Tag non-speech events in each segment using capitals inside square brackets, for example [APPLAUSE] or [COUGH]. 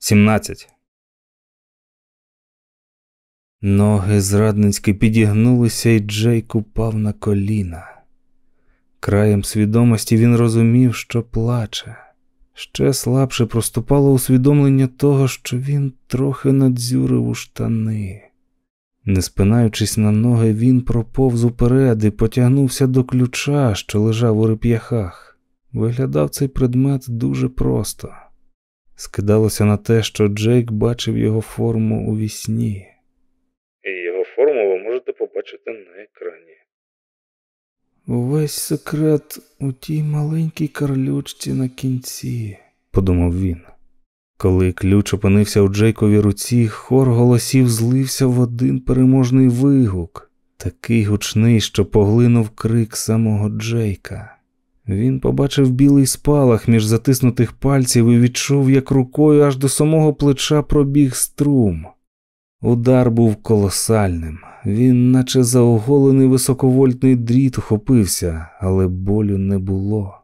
17. Ноги зрадницьки підігнулися, і Джейк упав на коліна. Краєм свідомості він розумів, що плаче. Ще слабше проступало усвідомлення того, що він трохи надзюрив у штани. Не спинаючись на ноги, він проповз уперед і потягнувся до ключа, що лежав у реп'яхах. Виглядав цей предмет дуже просто. Скидалося на те, що Джейк бачив його форму у вісні. І його форму ви можете побачити на екрані. Увесь секрет у тій маленькій карлючці на кінці, подумав він. Коли ключ опинився у Джейковій руці, хор голосів злився в один переможний вигук, такий гучний, що поглинув крик самого Джейка. Він побачив білий спалах між затиснутих пальців і відчув, як рукою аж до самого плеча пробіг струм. Удар був колосальним. Він, наче заоголений високовольтний дріт, ухопився, але болю не було.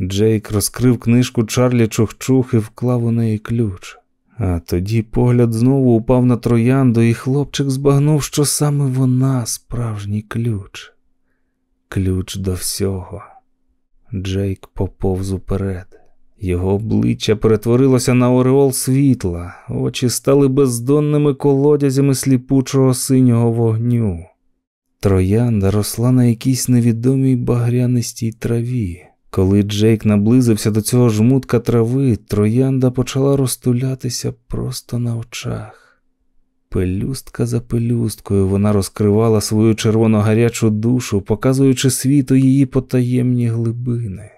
Джейк розкрив книжку Чарлі Чухчух і вклав у неї ключ. А тоді погляд знову упав на троянду, і хлопчик збагнув, що саме вона справжній ключ. Ключ до всього. Джейк поповз уперед. Його обличчя перетворилося на ореол світла, очі стали бездонними колодязями сліпучого синього вогню. Троянда росла на якійсь невідомій багрянистій траві. Коли Джейк наблизився до цього жмутка трави, троянда почала розтулятися просто на очах. Пелюстка за пелюсткою вона розкривала свою червоно-гарячу душу, показуючи світу її потаємні глибини,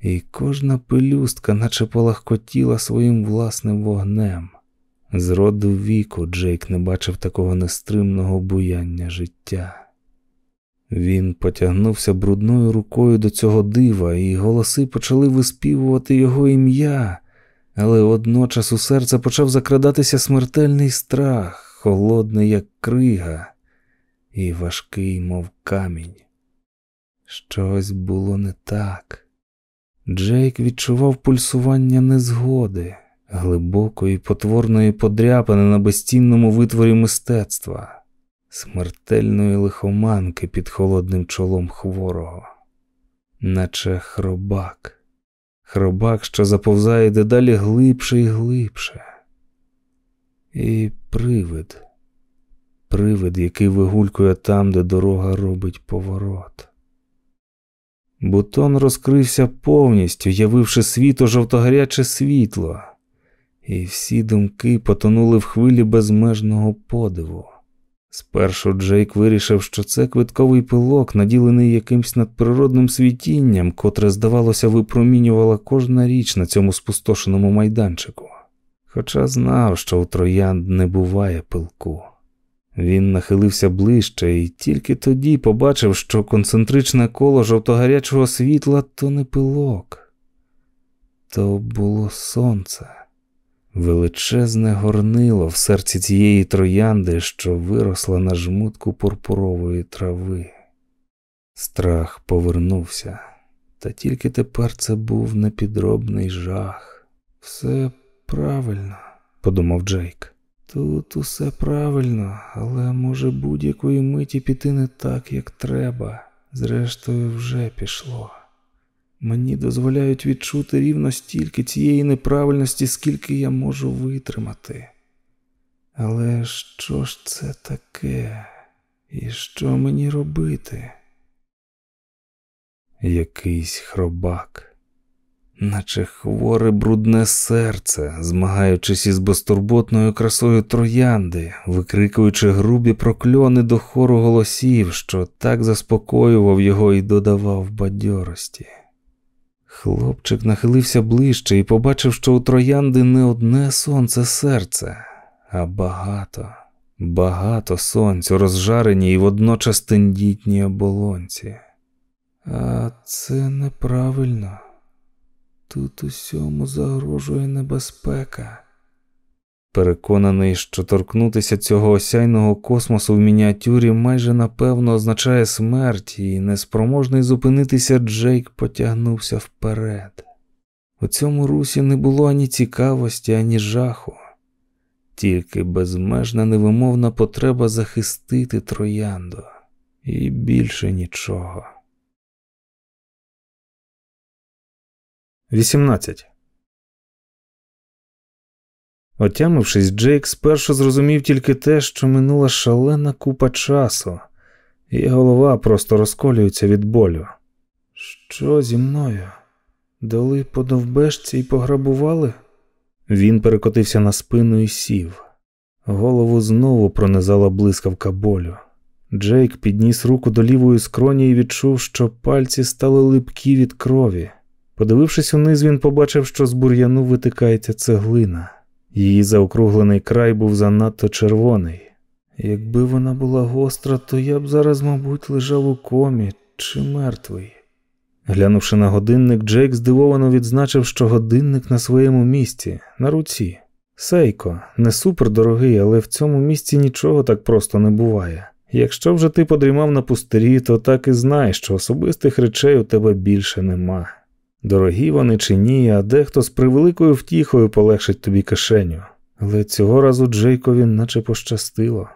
і кожна пелюстка наче полагкотіла своїм власним вогнем. З роду віку Джейк не бачив такого нестримного буяння життя. Він потягнувся брудною рукою до цього дива, і голоси почали виспівувати його ім'я, але водночас у серце почав закрадатися смертельний страх, холодний, як крига, і важкий, мов камінь. Щось було не так. Джейк відчував пульсування незгоди, глибокої потворної подряпини на безцінному витворі мистецтва смертельної лихоманки під холодним чолом хворого, наче хробак, хробак, що заповзає дедалі глибше і глибше, і привид, привид, який вигулькує там, де дорога робить поворот. Бутон розкрився повністю, явивши світо жовтогаряче світло, і всі думки потонули в хвилі безмежного подиву. Спершу Джейк вирішив, що це квитковий пилок, наділений якимсь надприродним світінням, котре, здавалося, випромінювала кожна річ на цьому спустошеному майданчику. Хоча знав, що у троянд не буває пилку. Він нахилився ближче і тільки тоді побачив, що концентричне коло жовтогарячого світла то не пилок, то було сонце величезне горнило в серці цієї троянди, що виросла на жмутку пурпурової трави. Страх повернувся, та тільки тепер це був непідробний жах. Все правильно, подумав Джейк. Тут усе правильно, але може будь-якої миті піти не так, як треба. Зрештою, вже пішло. Мені дозволяють відчути рівно стільки цієї неправильності, скільки я можу витримати. Але що ж це таке? І що мені робити? Якийсь хробак, наче хворе брудне серце, змагаючись із безтурботною красою троянди, викрикуючи грубі прокльони до хору голосів, що так заспокоював його і додавав бадьорості. Хлопчик нахилився ближче і побачив, що у троянди не одне сонце серце, а багато, багато сонць у розжареній і водночас тендітній оболонці. А це неправильно. Тут усьому загрожує небезпека. Переконаний, що торкнутися цього осяйного космосу в мініатюрі майже напевно означає смерть, і неспроможний зупинитися, Джейк потягнувся вперед. У цьому русі не було ані цікавості, ані жаху, тільки безмежна невимовна потреба захистити троянду, і більше нічого. 18. Отямившись, Джейк спершу зрозумів тільки те, що минула шалена купа часу, і голова просто розколюється від болю. Що зі мною? Дали по довбешці і пограбували? Він перекотився на спину і сів. Голову знову пронизала блискавка болю. Джейк підніс руку до лівої скроні і відчув, що пальці стали липкі від крові. Подивившись униз, він побачив, що з бур'яну витикається цеглина. Її заокруглений край був занадто червоний. Якби вона була гостра, то я б зараз, мабуть, лежав у комі чи мертвий. Глянувши на годинник, Джейк здивовано відзначив, що годинник на своєму місці, на руці. Сейко, не супердорогий, але в цьому місці нічого так просто не буває. Якщо вже ти подрімав на пустирі, то так і знай, що особистих речей у тебе більше нема. Дорогі вони чи ні, а дехто з превеликою втіхою полегшить тобі кишеню. Але цього разу Джейкові наче пощастило.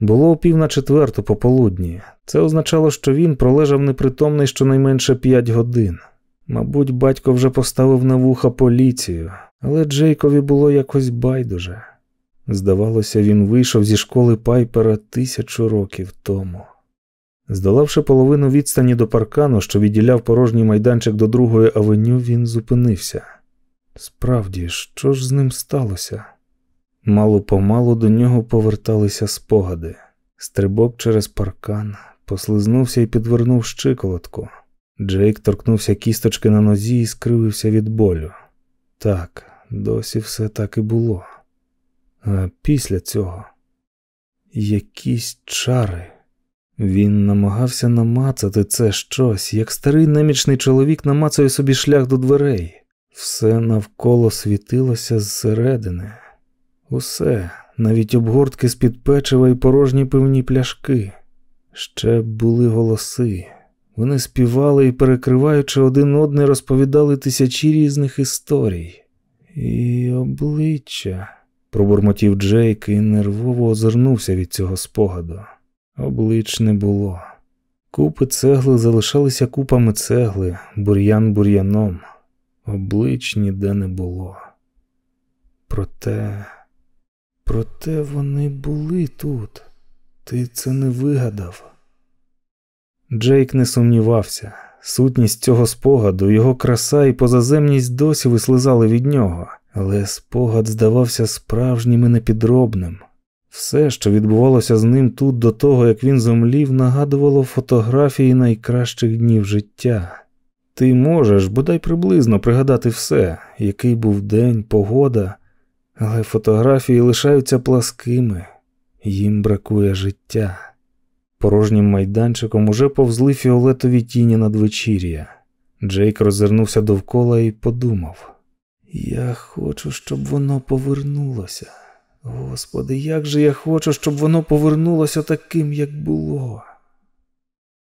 Було о пів на четверту пополудні. Це означало, що він пролежав непритомний щонайменше п'ять годин. Мабуть, батько вже поставив на вуха поліцію, але Джейкові було якось байдуже. Здавалося, він вийшов зі школи Пайпера тисячу років тому. Здолавши половину відстані до паркану, що відділяв порожній майданчик до другої авеню, він зупинився. Справді, що ж з ним сталося? Мало помалу до нього поверталися спогади. Стрибок через паркан, послизнувся і підвернув щиколотку. Джейк торкнувся кісточки на нозі і скривився від болю. Так, досі все так і було. А після цього якісь чари. Він намагався намацати це щось, як старий немічний чоловік намацує собі шлях до дверей. Все навколо світилося зсередини. Усе, навіть обгортки з під печива і порожні пивні пляшки. Ще були голоси. Вони співали і, перекриваючи один одне, розповідали тисячі різних історій. І обличчя, пробурмотів Джейк і нервово озирнувся від цього спогаду. Облич не було. Купи цегли залишалися купами цегли, бур'ян бур'яном. Облич ніде не було. Проте, проте вони були тут. Ти це не вигадав. Джейк не сумнівався. Сутність цього спогаду, його краса і позаземність досі вислизали від нього, але спогад здавався справжнім і непідробним. Все, що відбувалося з ним тут до того, як він зомлів, нагадувало фотографії найкращих днів життя. Ти можеш бодай приблизно пригадати все, який був день, погода, але фотографії лишаються пласкими, їм бракує життя. Порожнім майданчиком уже повзли фіолетові тіні надвечір'я. Джейк роззирнувся довкола і подумав: Я хочу, щоб воно повернулося. Господи, як же я хочу, щоб воно повернулося таким, як було.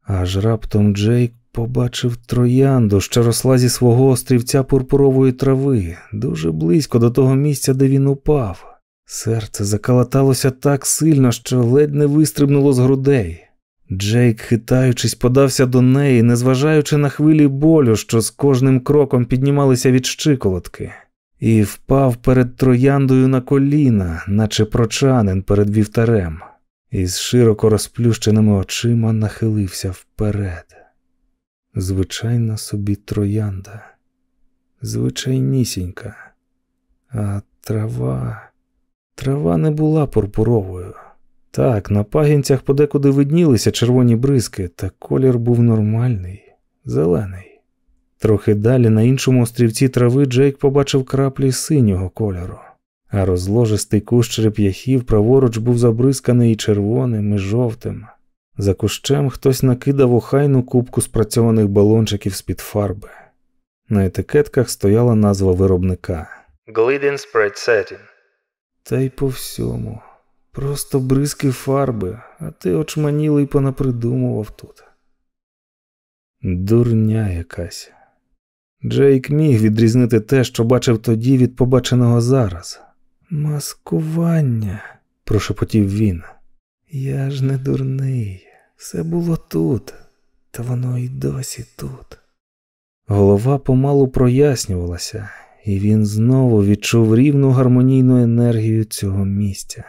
Аж раптом Джейк побачив троянду, що росла зі свого острівця пурпурової трави, дуже близько до того місця, де він упав. Серце закалаталося так сильно, що ледь не вистрибнуло з грудей. Джейк, хитаючись, подався до неї, незважаючи на хвилі болю, що з кожним кроком піднімалися від щиколотки і впав перед трояндою на коліна, наче прочанин перед вівтарем, і з широко розплющеними очима нахилився вперед. Звичайна собі троянда, звичайнісінька, а трава, трава не була пурпуровою. Так, на пагінцях подекуди виднілися червоні бризки, та колір був нормальний, зелений. Трохи далі на іншому острівці трави Джейк побачив краплі синього кольору, а розложистий кущ череп'яхів праворуч був забризканий і червоним, і жовтим. За кущем хтось накидав охайну кубку спрацьованих балончиків з-під фарби. На етикетках стояла назва виробника Glidden Spread Satin. Та й по всьому. Просто бризки фарби, а ти очманілий понапридумував тут. Дурня якась. Джейк міг відрізнити те, що бачив тоді від побаченого зараз. Маскування, прошепотів він. Я ж не дурний, все було тут, та воно й досі тут. Голова помалу прояснювалася, і він знову відчув рівну гармонійну енергію цього місця.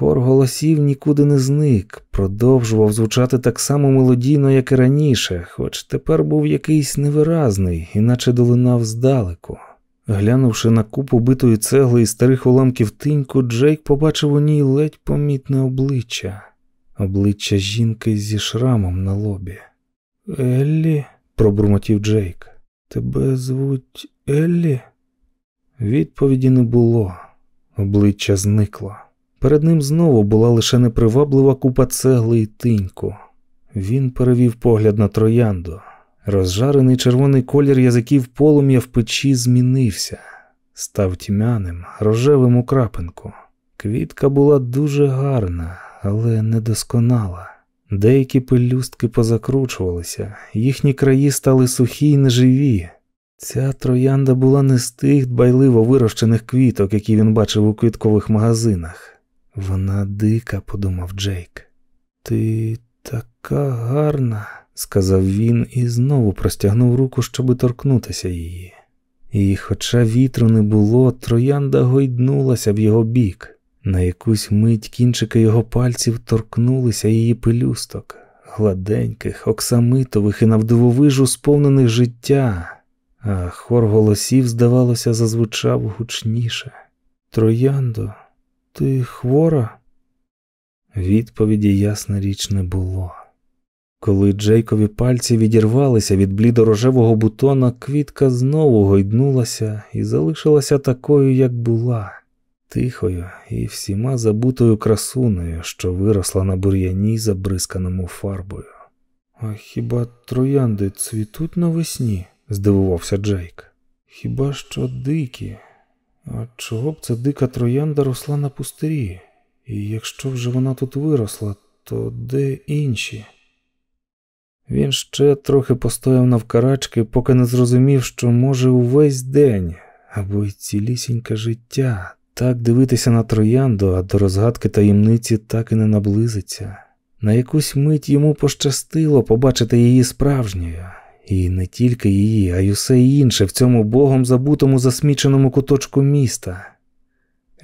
Хор голосів нікуди не зник, продовжував звучати так само мелодійно, як і раніше, хоч тепер був якийсь невиразний, іначе долинав здалеку. Глянувши на купу битої цегли і старих уламків тиньку, Джейк побачив у ній ледь помітне обличчя, обличчя жінки зі шрамом на лобі. Еллі, пробурмотів Джейк, тебе звуть Еллі? Відповіді не було, обличчя зникло. Перед ним знову була лише неприваблива купа цегли і тиньку. Він перевів погляд на троянду. Розжарений червоний колір язиків полум'я в печі змінився, став тьмяним, рожевим у крапинку. Квітка була дуже гарна, але недосконала. Деякі пелюстки позакручувалися, їхні краї стали сухі й неживі. Ця троянда була не з тих дбайливо вирощених квіток, які він бачив у квіткових магазинах. Вона дика, подумав Джейк. Ти така гарна, сказав він і знову простягнув руку, щоби торкнутися її. І, хоча вітру не було, троянда гойднулася в його бік. На якусь мить кінчики його пальців торкнулися її пелюсток, гладеньких, оксамитових і навдивовижу сповнених життя, а хор голосів, здавалося, зазвучав гучніше. Трояндо, ти хвора? Відповіді ясна річ не було. Коли Джейкові пальці відірвалися від блідорожевого бутона, квітка знову гойднулася і залишилася такою, як була, тихою і всіма забутою красуною, що виросла на бур'яні, забризканому фарбою. А хіба троянди цвітуть навесні? здивувався Джейк. Хіба що дикі? Чого б ця дика троянда росла на пустирі? І якщо вже вона тут виросла, то де інші? Він ще трохи постояв навкарачки, поки не зрозумів, що може увесь день або й цілісіньке життя так дивитися на троянду, а до розгадки таємниці так і не наблизиться. На якусь мить йому пощастило побачити її справжньою, і не тільки її, а й усе інше в цьому богом забутому засміченому куточку міста.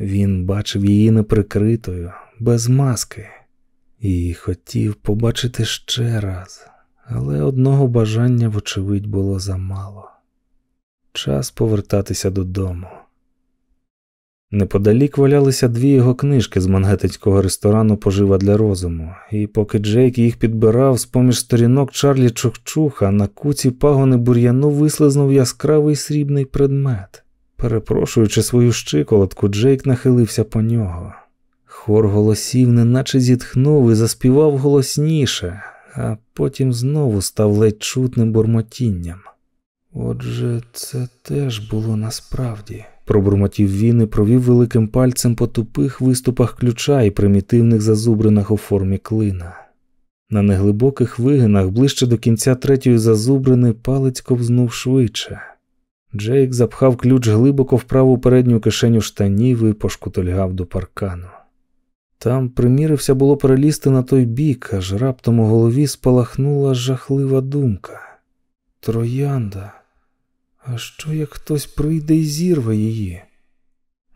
Він бачив її неприкритою, без маски, і хотів побачити ще раз, але одного бажання, вочевидь, було замало. Час повертатися додому. Неподалік валялися дві його книжки з мангетинського ресторану Пожива для розуму, і поки Джейк їх підбирав, з поміж сторінок Чарлі Чухчуха на куці пагони бур'яну вислизнув яскравий срібний предмет. Перепрошуючи свою щиколотку, Джейк нахилився по нього. Хор голосів, неначе зітхнув і заспівав голосніше, а потім знову став ледь чутним бурмотінням. Отже, це теж було насправді, пробурмотів він і провів великим пальцем по тупих виступах ключа і примітивних зазубринах у формі клина. На неглибоких вигинах ближче до кінця третьої зазубрини палець ковзнув швидше. Джейк запхав ключ глибоко в праву передню кишеню штанів і пошкутольгав до паркану. Там примірився було перелізти на той бік, аж раптом у голові спалахнула жахлива думка. Троянда, а що як хтось прийде і зірве її?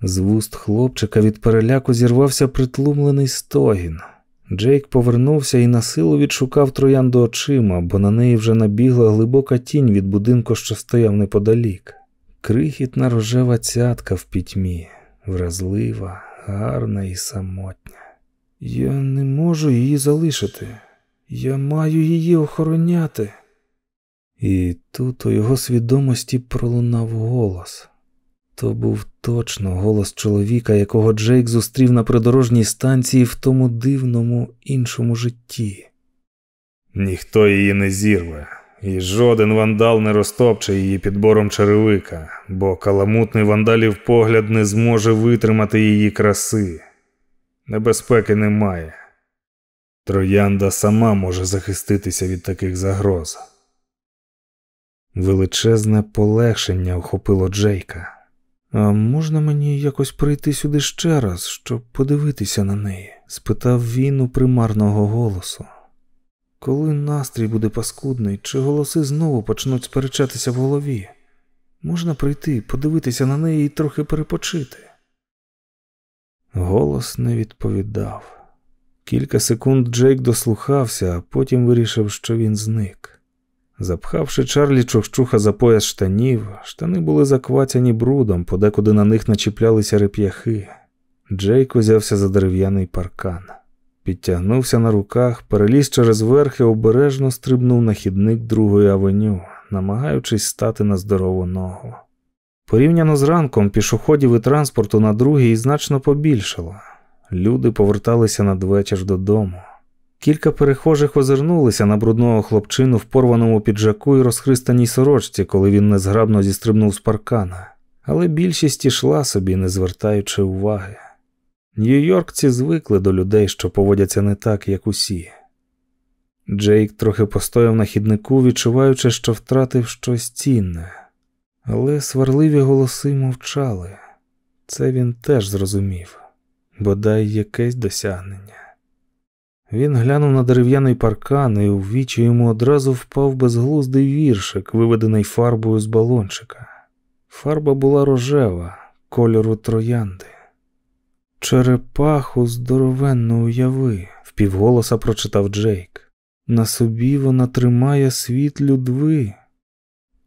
З вуст хлопчика від переляку зірвався притлумлений стогін. Джейк повернувся і на силу відшукав троянду очима, бо на неї вже набігла глибока тінь від будинку, що стояв неподалік. Крихітна рожева цятка в пітьмі, вразлива, гарна і самотня. Я не можу її залишити. Я маю її охороняти. І тут у його свідомості пролунав голос. То був точно голос чоловіка, якого Джейк зустрів на придорожній станції в тому дивному іншому житті. Ніхто її не зірве, і жоден вандал не розтопче її підбором черевика, бо каламутний вандалів погляд не зможе витримати її краси. Небезпеки немає. Троянда сама може захиститися від таких загроз. Величезне полегшення охопило Джейка. А можна мені якось прийти сюди ще раз, щоб подивитися на неї? спитав він у примарного голосу. Коли настрій буде паскудний, чи голоси знову почнуть сперечатися в голові? Можна прийти, подивитися на неї і трохи перепочити. Голос не відповідав. Кілька секунд Джейк дослухався, а потім вирішив, що він зник. Запхавши Чарлі чохчуха за пояс штанів, штани були заквацяні брудом, подекуди на них начіплялися реп'яхи. Джейк узявся за дерев'яний паркан. Підтягнувся на руках, переліз через верх і обережно стрибнув на хідник другої авеню, намагаючись стати на здорову ногу. Порівняно з ранком пішоходів і транспорту на другій значно побільшало. Люди поверталися надвечір додому. Кілька перехожих озирнулися на брудного хлопчину в порваному піджаку і розхристаній сорочці, коли він незграбно зістрибнув з паркана, але більшість ішла собі, не звертаючи уваги. Нью-Йоркці звикли до людей, що поводяться не так, як усі. Джейк трохи постояв на хіднику, відчуваючи, що втратив щось цінне, але сварливі голоси мовчали. Це він теж зрозумів бодай якесь досягнення. Він глянув на дерев'яний паркан і у вічі йому одразу впав безглуздий віршик, виведений фарбою з балончика. Фарба була рожева, кольору троянди. Черепаху здоровенно уяви, впівголоса прочитав Джейк. На собі вона тримає світ людви.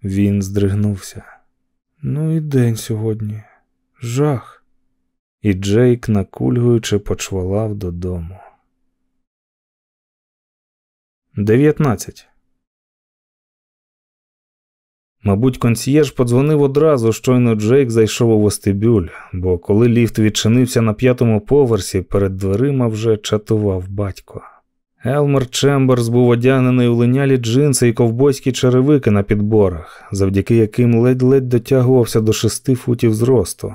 Він здригнувся. Ну і день сьогодні. Жах. І Джейк, накульгуючи, почвалав додому. 19. Мабуть, консьєрж подзвонив одразу, щойно Джейк зайшов у вестибюль, бо коли ліфт відчинився на п'ятому поверсі, перед дверима вже чатував батько. Елмер Чемберс був одягнений у линялі джинси і ковбойські черевики на підборах, завдяки яким ледь-ледь дотягувався до шести футів зросту.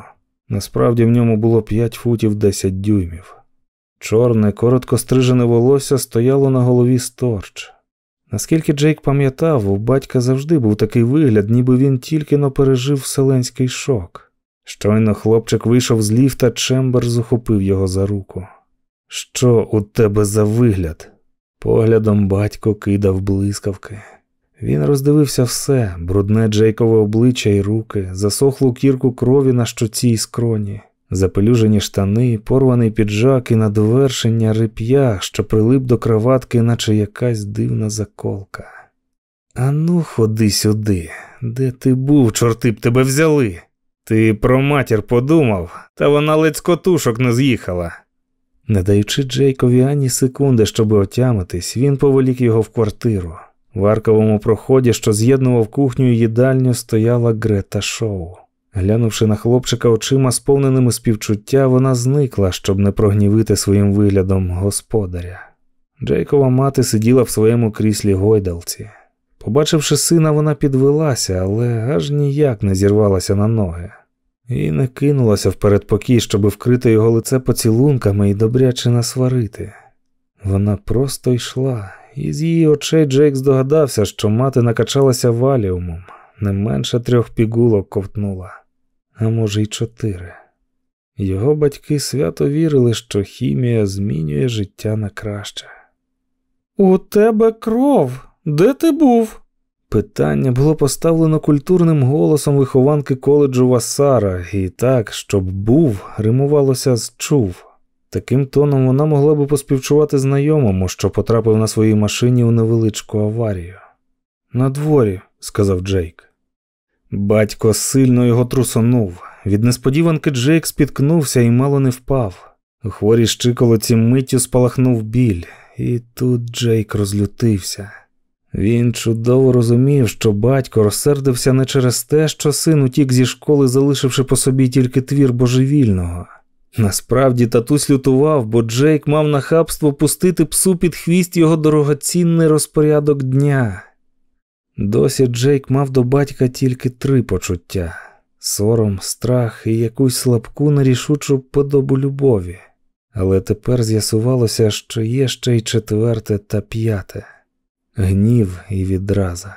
Насправді в ньому було п'ять футів десять дюймів. Чорне, коротко стрижене волосся стояло на голові сторч. Наскільки Джейк пам'ятав, у батька завжди був такий вигляд, ніби він тільки но пережив вселенський шок. Щойно хлопчик вийшов з ліфта, Чембер захопив його за руку. Що у тебе за вигляд? Поглядом батько кидав блискавки. Він роздивився все брудне Джейкове обличчя і руки, засохлу кірку крові на щоці й скроні, запелюжені штани, порваний піджак і на довершення реп'ях, що прилип до кроватки, наче якась дивна заколка. Ану, ходи сюди, де ти був, чорти б тебе взяли? Ти про матір подумав, та вона ледь з котушок не з'їхала. Не даючи Джейкові ані секунди, щоб отямитись, він повелік його в квартиру. В арковому проході, що з'єднував кухню і їдальню, стояла Грета Шоу. Глянувши на хлопчика очима, сповненими співчуття, вона зникла, щоб не прогнівити своїм виглядом господаря. Джейкова мати сиділа в своєму кріслі гойдалці. Побачивши сина, вона підвелася, але аж ніяк не зірвалася на ноги, і не кинулася в передпокій, щоб вкрити його лице поцілунками і добряче насварити. Вона просто йшла, і з її очей Джейк здогадався, що мати накачалася валіумом, не менше трьох пігулок ковтнула а може й чотири. Його батьки свято вірили, що хімія змінює життя на краще. У тебе кров, де ти був? Питання було поставлено культурним голосом вихованки коледжу Васара, і так, щоб був, римувалося з чув. Таким тоном вона могла би поспівчувати знайомому, що потрапив на своїй машині у невеличку аварію. На дворі», – сказав Джейк. Батько сильно його трусонув. Від несподіванки Джейк спіткнувся і мало не впав. У хворій щиколоці миттю спалахнув біль, і тут Джейк розлютився. Він чудово розумів, що батько розсердився не через те, що син утік зі школи, залишивши по собі тільки твір божевільного. Насправді татусь лютував, бо Джейк мав нахабство пустити псу під хвіст його дорогоцінний розпорядок дня. Досі Джейк мав до батька тільки три почуття сором, страх і якусь слабку нерішучу подобу любові, але тепер з'ясувалося, що є ще й четверте та п'яте гнів і відраза.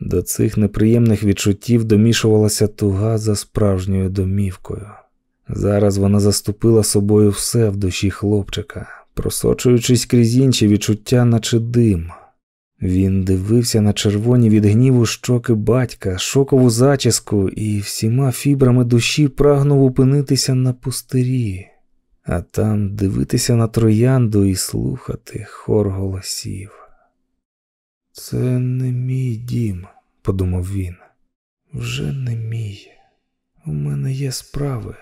До цих неприємних відчуттів домішувалася туга за справжньою домівкою. Зараз вона заступила собою все в душі хлопчика, просочуючись крізь інші відчуття, наче дим. Він дивився на червоні від гніву щоки батька, шокову зачіску і всіма фібрами душі прагнув опинитися на пустирі, а там дивитися на троянду і слухати хор голосів. Це не мій дім, подумав він. Вже не мій. У мене є справи.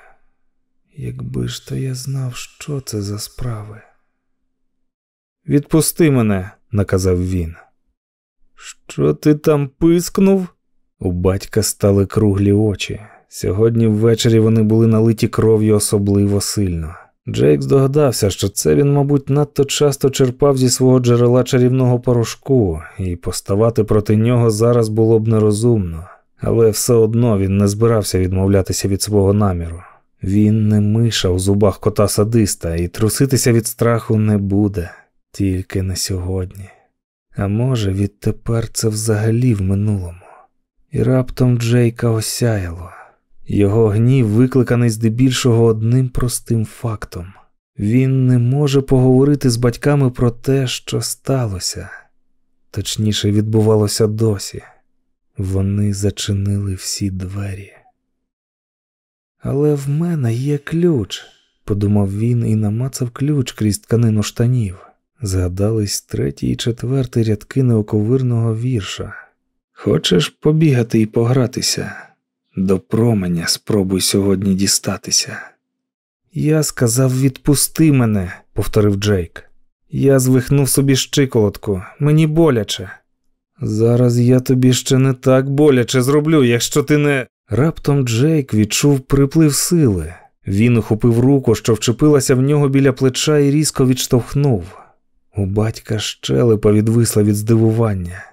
Якби ж то я знав, що це за справи. Відпусти мене, наказав він. Що ти там пискнув? У батька стали круглі очі. Сьогодні ввечері вони були налиті кров'ю особливо сильно. Джейк здогадався, що це він, мабуть, надто часто черпав зі свого джерела чарівного порошку, і поставати проти нього зараз було б нерозумно, але все одно він не збирався відмовлятися від свого наміру. Він не миша у зубах кота садиста і труситися від страху не буде, тільки не сьогодні. А може, відтепер це взагалі в минулому. І раптом Джейка осяяло. Його гнів викликаний здебільшого одним простим фактом він не може поговорити з батьками про те, що сталося, точніше, відбувалося досі. Вони зачинили всі двері. Але в мене є ключ, подумав він і намацав ключ крізь тканину штанів. Згадались третій і четвертий рядки неоковирного вірша. Хочеш побігати і погратися? До променя спробуй сьогодні дістатися. Я сказав, відпусти мене, повторив Джейк. Я звихнув собі щиколотку, мені боляче. Зараз я тобі ще не так боляче зроблю, якщо ти не. Раптом Джейк відчув приплив сили. Він ухопив руку, що вчепилася в нього біля плеча, і різко відштовхнув. У батька щелепа відвисла від здивування.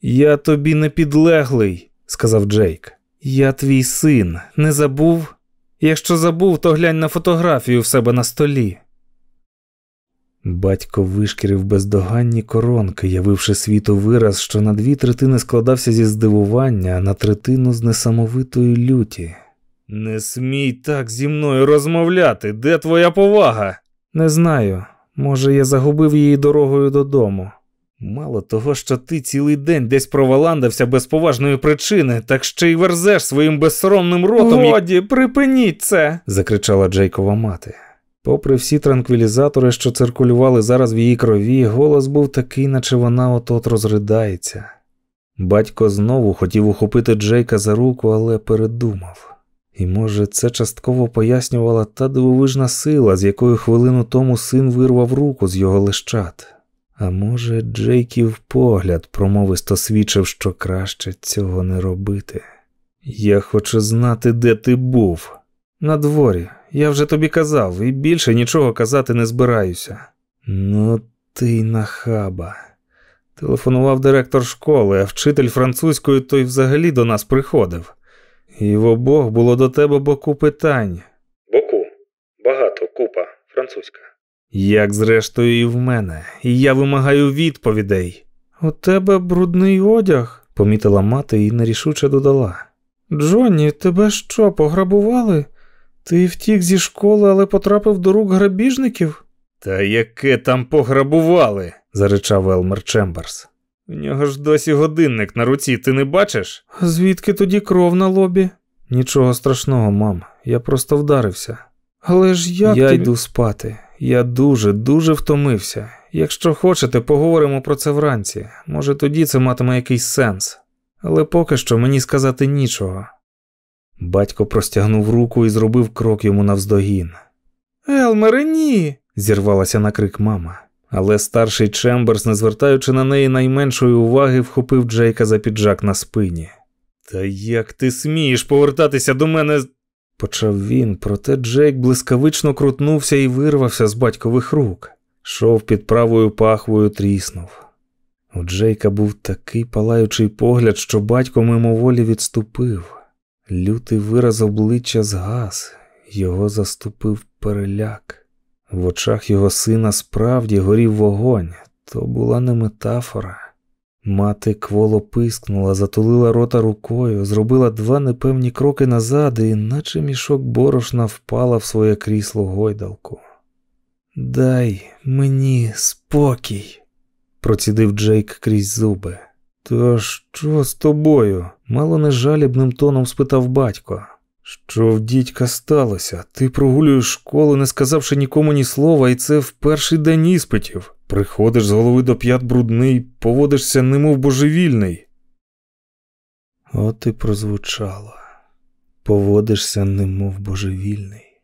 Я тобі не підлеглий, сказав Джейк. Я твій син, не забув? Якщо забув, то глянь на фотографію в себе на столі. Батько вишкірив бездоганні коронки, явивши світу вираз, що на дві третини складався зі здивування, а на третину з несамовитої люті. Не смій так зі мною розмовляти, де твоя повага? Не знаю. Може, я загубив її дорогою додому. Мало того, що ти цілий день десь проваландався без поважної причини, так ще й верзеш своїм безсоромним ротом. Годі, припиніть це. закричала Джейкова мати. Попри всі транквілізатори, що циркулювали зараз в її крові, голос був такий, наче вона от-от розридається. Батько знову хотів ухопити Джейка за руку, але передумав. І, може, це частково пояснювала та дивовижна сила, з якою хвилину тому син вирвав руку з його лищат. А може, Джейків погляд промовисто свідчив, що краще цього не робити. Я хочу знати, де ти був. На дворі. Я вже тобі казав, і більше нічого казати не збираюся. Ну, ти нахаба. Телефонував директор школи, а вчитель французької той взагалі до нас приходив. І в обох було до тебе боку питань. Боку. Багато, купа, французька. Як зрештою, і в мене, і я вимагаю відповідей. У тебе брудний одяг, помітила мати і нерішуче додала. Джонні, тебе що, пограбували? Ти втік зі школи, але потрапив до рук грабіжників? Та яке там пограбували? заричав Елмер Чемберс. У нього ж досі годинник на руці, ти не бачиш? Звідки тоді кров на лобі? Нічого страшного, мам, я просто вдарився. Але ж як Я тобі... йду спати. Я дуже, дуже втомився. Якщо хочете, поговоримо про це вранці. Може, тоді це матиме якийсь сенс. Але поки що мені сказати нічого. Батько простягнув руку і зробив крок йому навздогін. Елмере, ні. зірвалася на крик мама. Але старший Чемберс, не звертаючи на неї найменшої уваги, вхопив Джейка за піджак на спині. Та як ти смієш повертатися до мене? почав він, проте Джейк блискавично крутнувся і вирвався з батькових рук. Шов під правою пахвою тріснув. У Джейка був такий палаючий погляд, що батько мимоволі відступив. Лютий вираз обличчя згас, його заступив переляк. В очах його сина справді горів вогонь, то була не метафора. Мати кволо пискнула, затулила рота рукою, зробила два непевні кроки назад і, наче мішок борошна, впала в своє крісло гойдалку. Дай мені спокій, процідив Джейк крізь зуби. Та що з тобою? мало не жалібним тоном спитав батько. Що в дідька сталося? Ти прогулюєш школу, не сказавши нікому ні слова, і це в перший день іспитів. Приходиш з голови до п'ят брудний, поводишся немов божевільний. От і прозвучало. Поводишся, немов божевільний.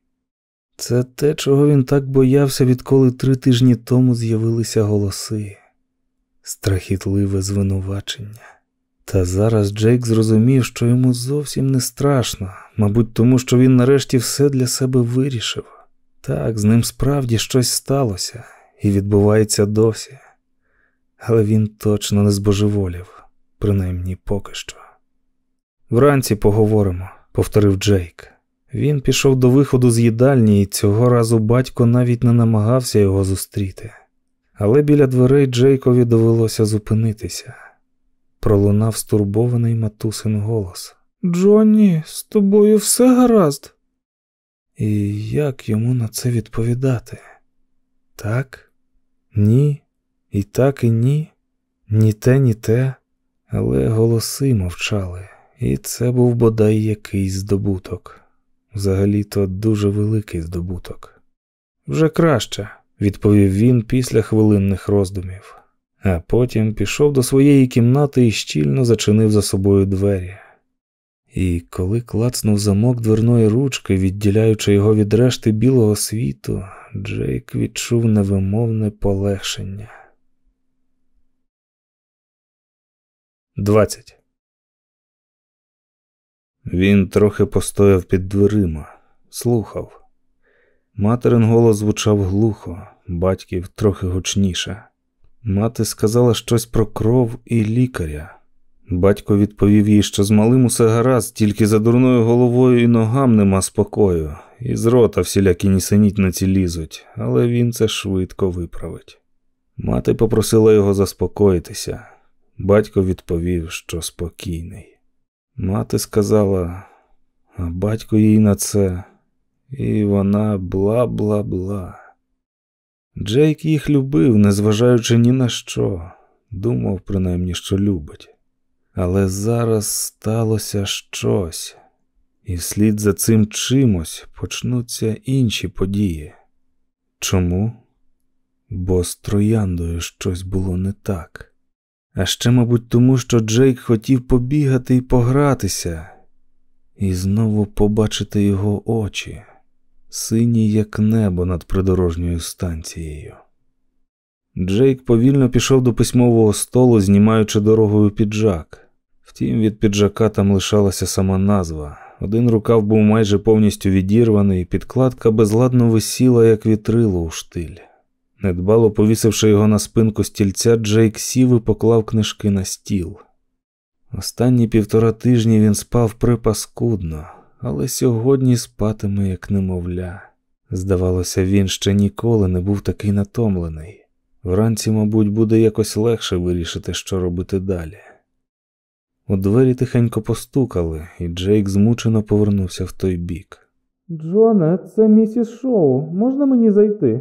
Це те, чого він так боявся, відколи три тижні тому з'явилися голоси, страхітливе звинувачення. Та зараз Джейк зрозумів, що йому зовсім не страшно, мабуть, тому що він нарешті все для себе вирішив. Так, з ним справді щось сталося і відбувається досі, але він точно не збожеволів, принаймні поки що. Вранці поговоримо, повторив Джейк. Він пішов до виходу з їдальні, і цього разу батько навіть не намагався його зустріти. Але біля дверей Джейкові довелося зупинитися. Пролунав стурбований матусин голос. Джонні, з тобою все гаразд. І як йому на це відповідати? Так, ні, і так, і ні, ні те, ні те, але голоси мовчали, і це був бодай якийсь здобуток. Взагалі-то дуже великий здобуток. Вже краще, відповів він після хвилинних роздумів, а потім пішов до своєї кімнати і щільно зачинив за собою двері. І коли клацнув замок дверної ручки, відділяючи його від решти білого світу, Джейк відчув невимовне полегшення. 20. Він трохи постояв під дверима, слухав. Материн голос звучав глухо, батьків трохи гучніше. Мати сказала щось про кров і лікаря. Батько відповів їй, що з малим усе гаразд, тільки за дурною головою і ногам нема спокою, і з рота всілякі нісенітниці лізуть, але він це швидко виправить. Мати попросила його заспокоїтися. Батько відповів, що спокійний. Мати сказала, а батько їй на це, і вона бла бла бла. Джейк їх любив, незважаючи ні на що, думав принаймні, що любить. Але зараз сталося щось, і вслід за цим чимось почнуться інші події. Чому? Бо з трояндою щось було не так. А ще, мабуть, тому, що Джейк хотів побігати і погратися, і знову побачити його очі, сині, як небо над придорожньою станцією. Джейк повільно пішов до письмового столу, знімаючи дорогою піджак. Втім, від піджака там лишалася сама назва. Один рукав був майже повністю відірваний, підкладка безладно висіла, як вітрило у штиль. Недбало повісивши його на спинку стільця, Джейк сів і поклав книжки на стіл. Останні півтора тижні він спав припаскудно, але сьогодні спатиме, як немовля. Здавалося, він ще ніколи не був такий натомлений. Вранці, мабуть, буде якось легше вирішити, що робити далі. У двері тихенько постукали, і Джейк змучено повернувся в той бік. Джоне, це місіс Шоу. Можна мені зайти?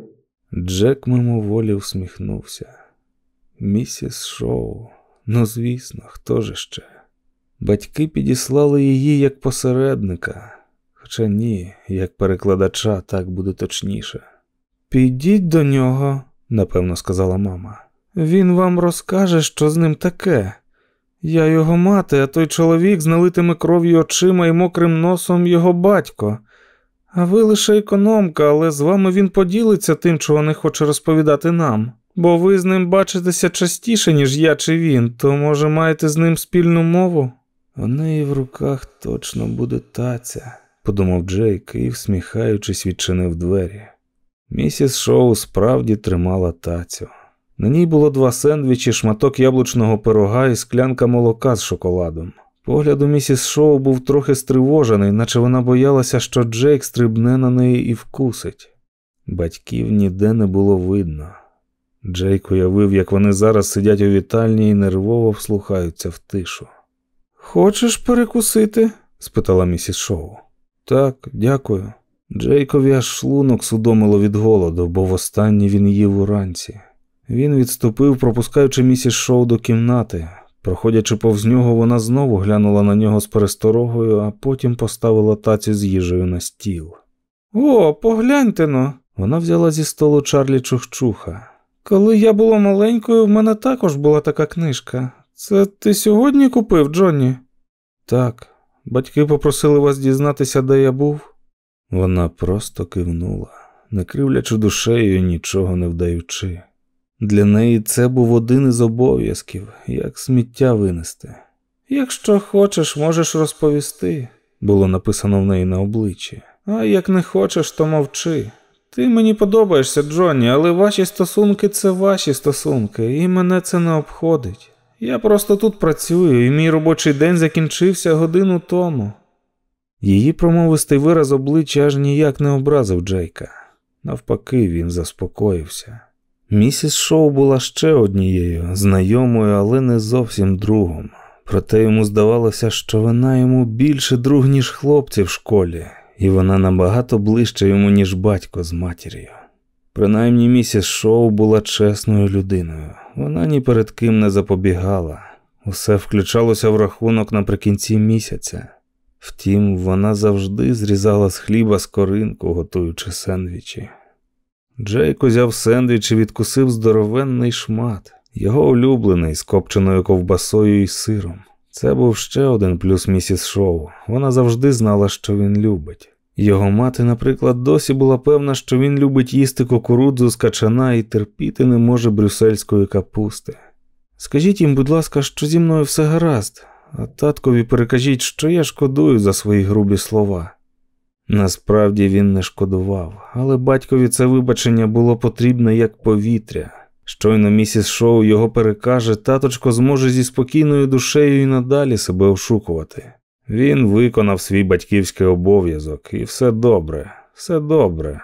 Джек мимоволі усміхнувся. Місіс Шоу, ну звісно, хто ж ще? Батьки підіслали її як посередника, хоча ні, як перекладача, так буде точніше. Підіть до нього, напевно сказала мама. Він вам розкаже, що з ним таке. Я його мати, а той чоловік з налитими кров'ю очима і мокрим носом його батько. А ви лише економка, але з вами він поділиться тим, чого не хоче розповідати нам. Бо ви з ним бачитеся частіше, ніж я чи він, то, може, маєте з ним спільну мову? У неї в руках точно буде таця, подумав Джейк і, всміхаючись, відчинив двері. Місіс Шоу справді тримала тацю. На ній було два сендвічі, шматок яблучного пирога і склянка молока з шоколадом. Погляд у місіс Шоу був трохи стривожений, наче вона боялася, що Джейк стрибне на неї і вкусить. Батьків ніде не було видно. Джейк уявив, як вони зараз сидять у вітальні і нервово вслухаються в тишу. Хочеш перекусити? спитала місіс Шоу. Так, дякую. Джейкові аж шлунок судомило від голоду, бо востаннє він їв уранці. Він відступив, пропускаючи місіс Шоу до кімнати. Проходячи повз нього, вона знову глянула на нього з пересторогою, а потім поставила тацю з їжею на стіл. О, погляньте но. Вона взяла зі столу Чарлі Чухчуха. Коли я була маленькою, в мене також була така книжка. Це ти сьогодні купив, Джонні? Так, батьки попросили вас дізнатися, де я був. Вона просто кивнула, не кривлячи душею, нічого не вдаючи. Для неї це був один із обов'язків, як сміття винести. Якщо хочеш, можеш розповісти, було написано в неї на обличчі. А як не хочеш, то мовчи. Ти мені подобаєшся, Джонні, але ваші стосунки це ваші стосунки, і мене це не обходить. Я просто тут працюю, і мій робочий день закінчився годину тому. Її промовистий вираз обличчя аж ніяк не образив Джейка. Навпаки, він заспокоївся. Місіс Шоу була ще однією, знайомою, але не зовсім другом. Проте йому здавалося, що вона йому більше друг, ніж хлопці в школі, і вона набагато ближче йому, ніж батько з матір'ю. Принаймні місіс Шоу була чесною людиною. Вона ні перед ким не запобігала. Усе включалося в рахунок наприкінці місяця. Втім, вона завжди зрізала з хліба скоринку, готуючи сендвічі. Джейк узяв сендвіч і відкусив здоровенний шмат, його улюблений з копченою ковбасою і сиром. Це був ще один плюс місіс Шоу. Вона завжди знала, що він любить. Його мати, наприклад, досі була певна, що він любить їсти кукурудзу з качана і терпіти не може брюссельської капусти. Скажіть їм, будь ласка, що зі мною все гаразд, а таткові перекажіть, що я шкодую за свої грубі слова. Насправді він не шкодував, але батькові це вибачення було потрібне як повітря. Щойно місіс Шоу його перекаже, таточко зможе зі спокійною душею і надалі себе ошукувати. Він виконав свій батьківський обов'язок, і все добре, все добре.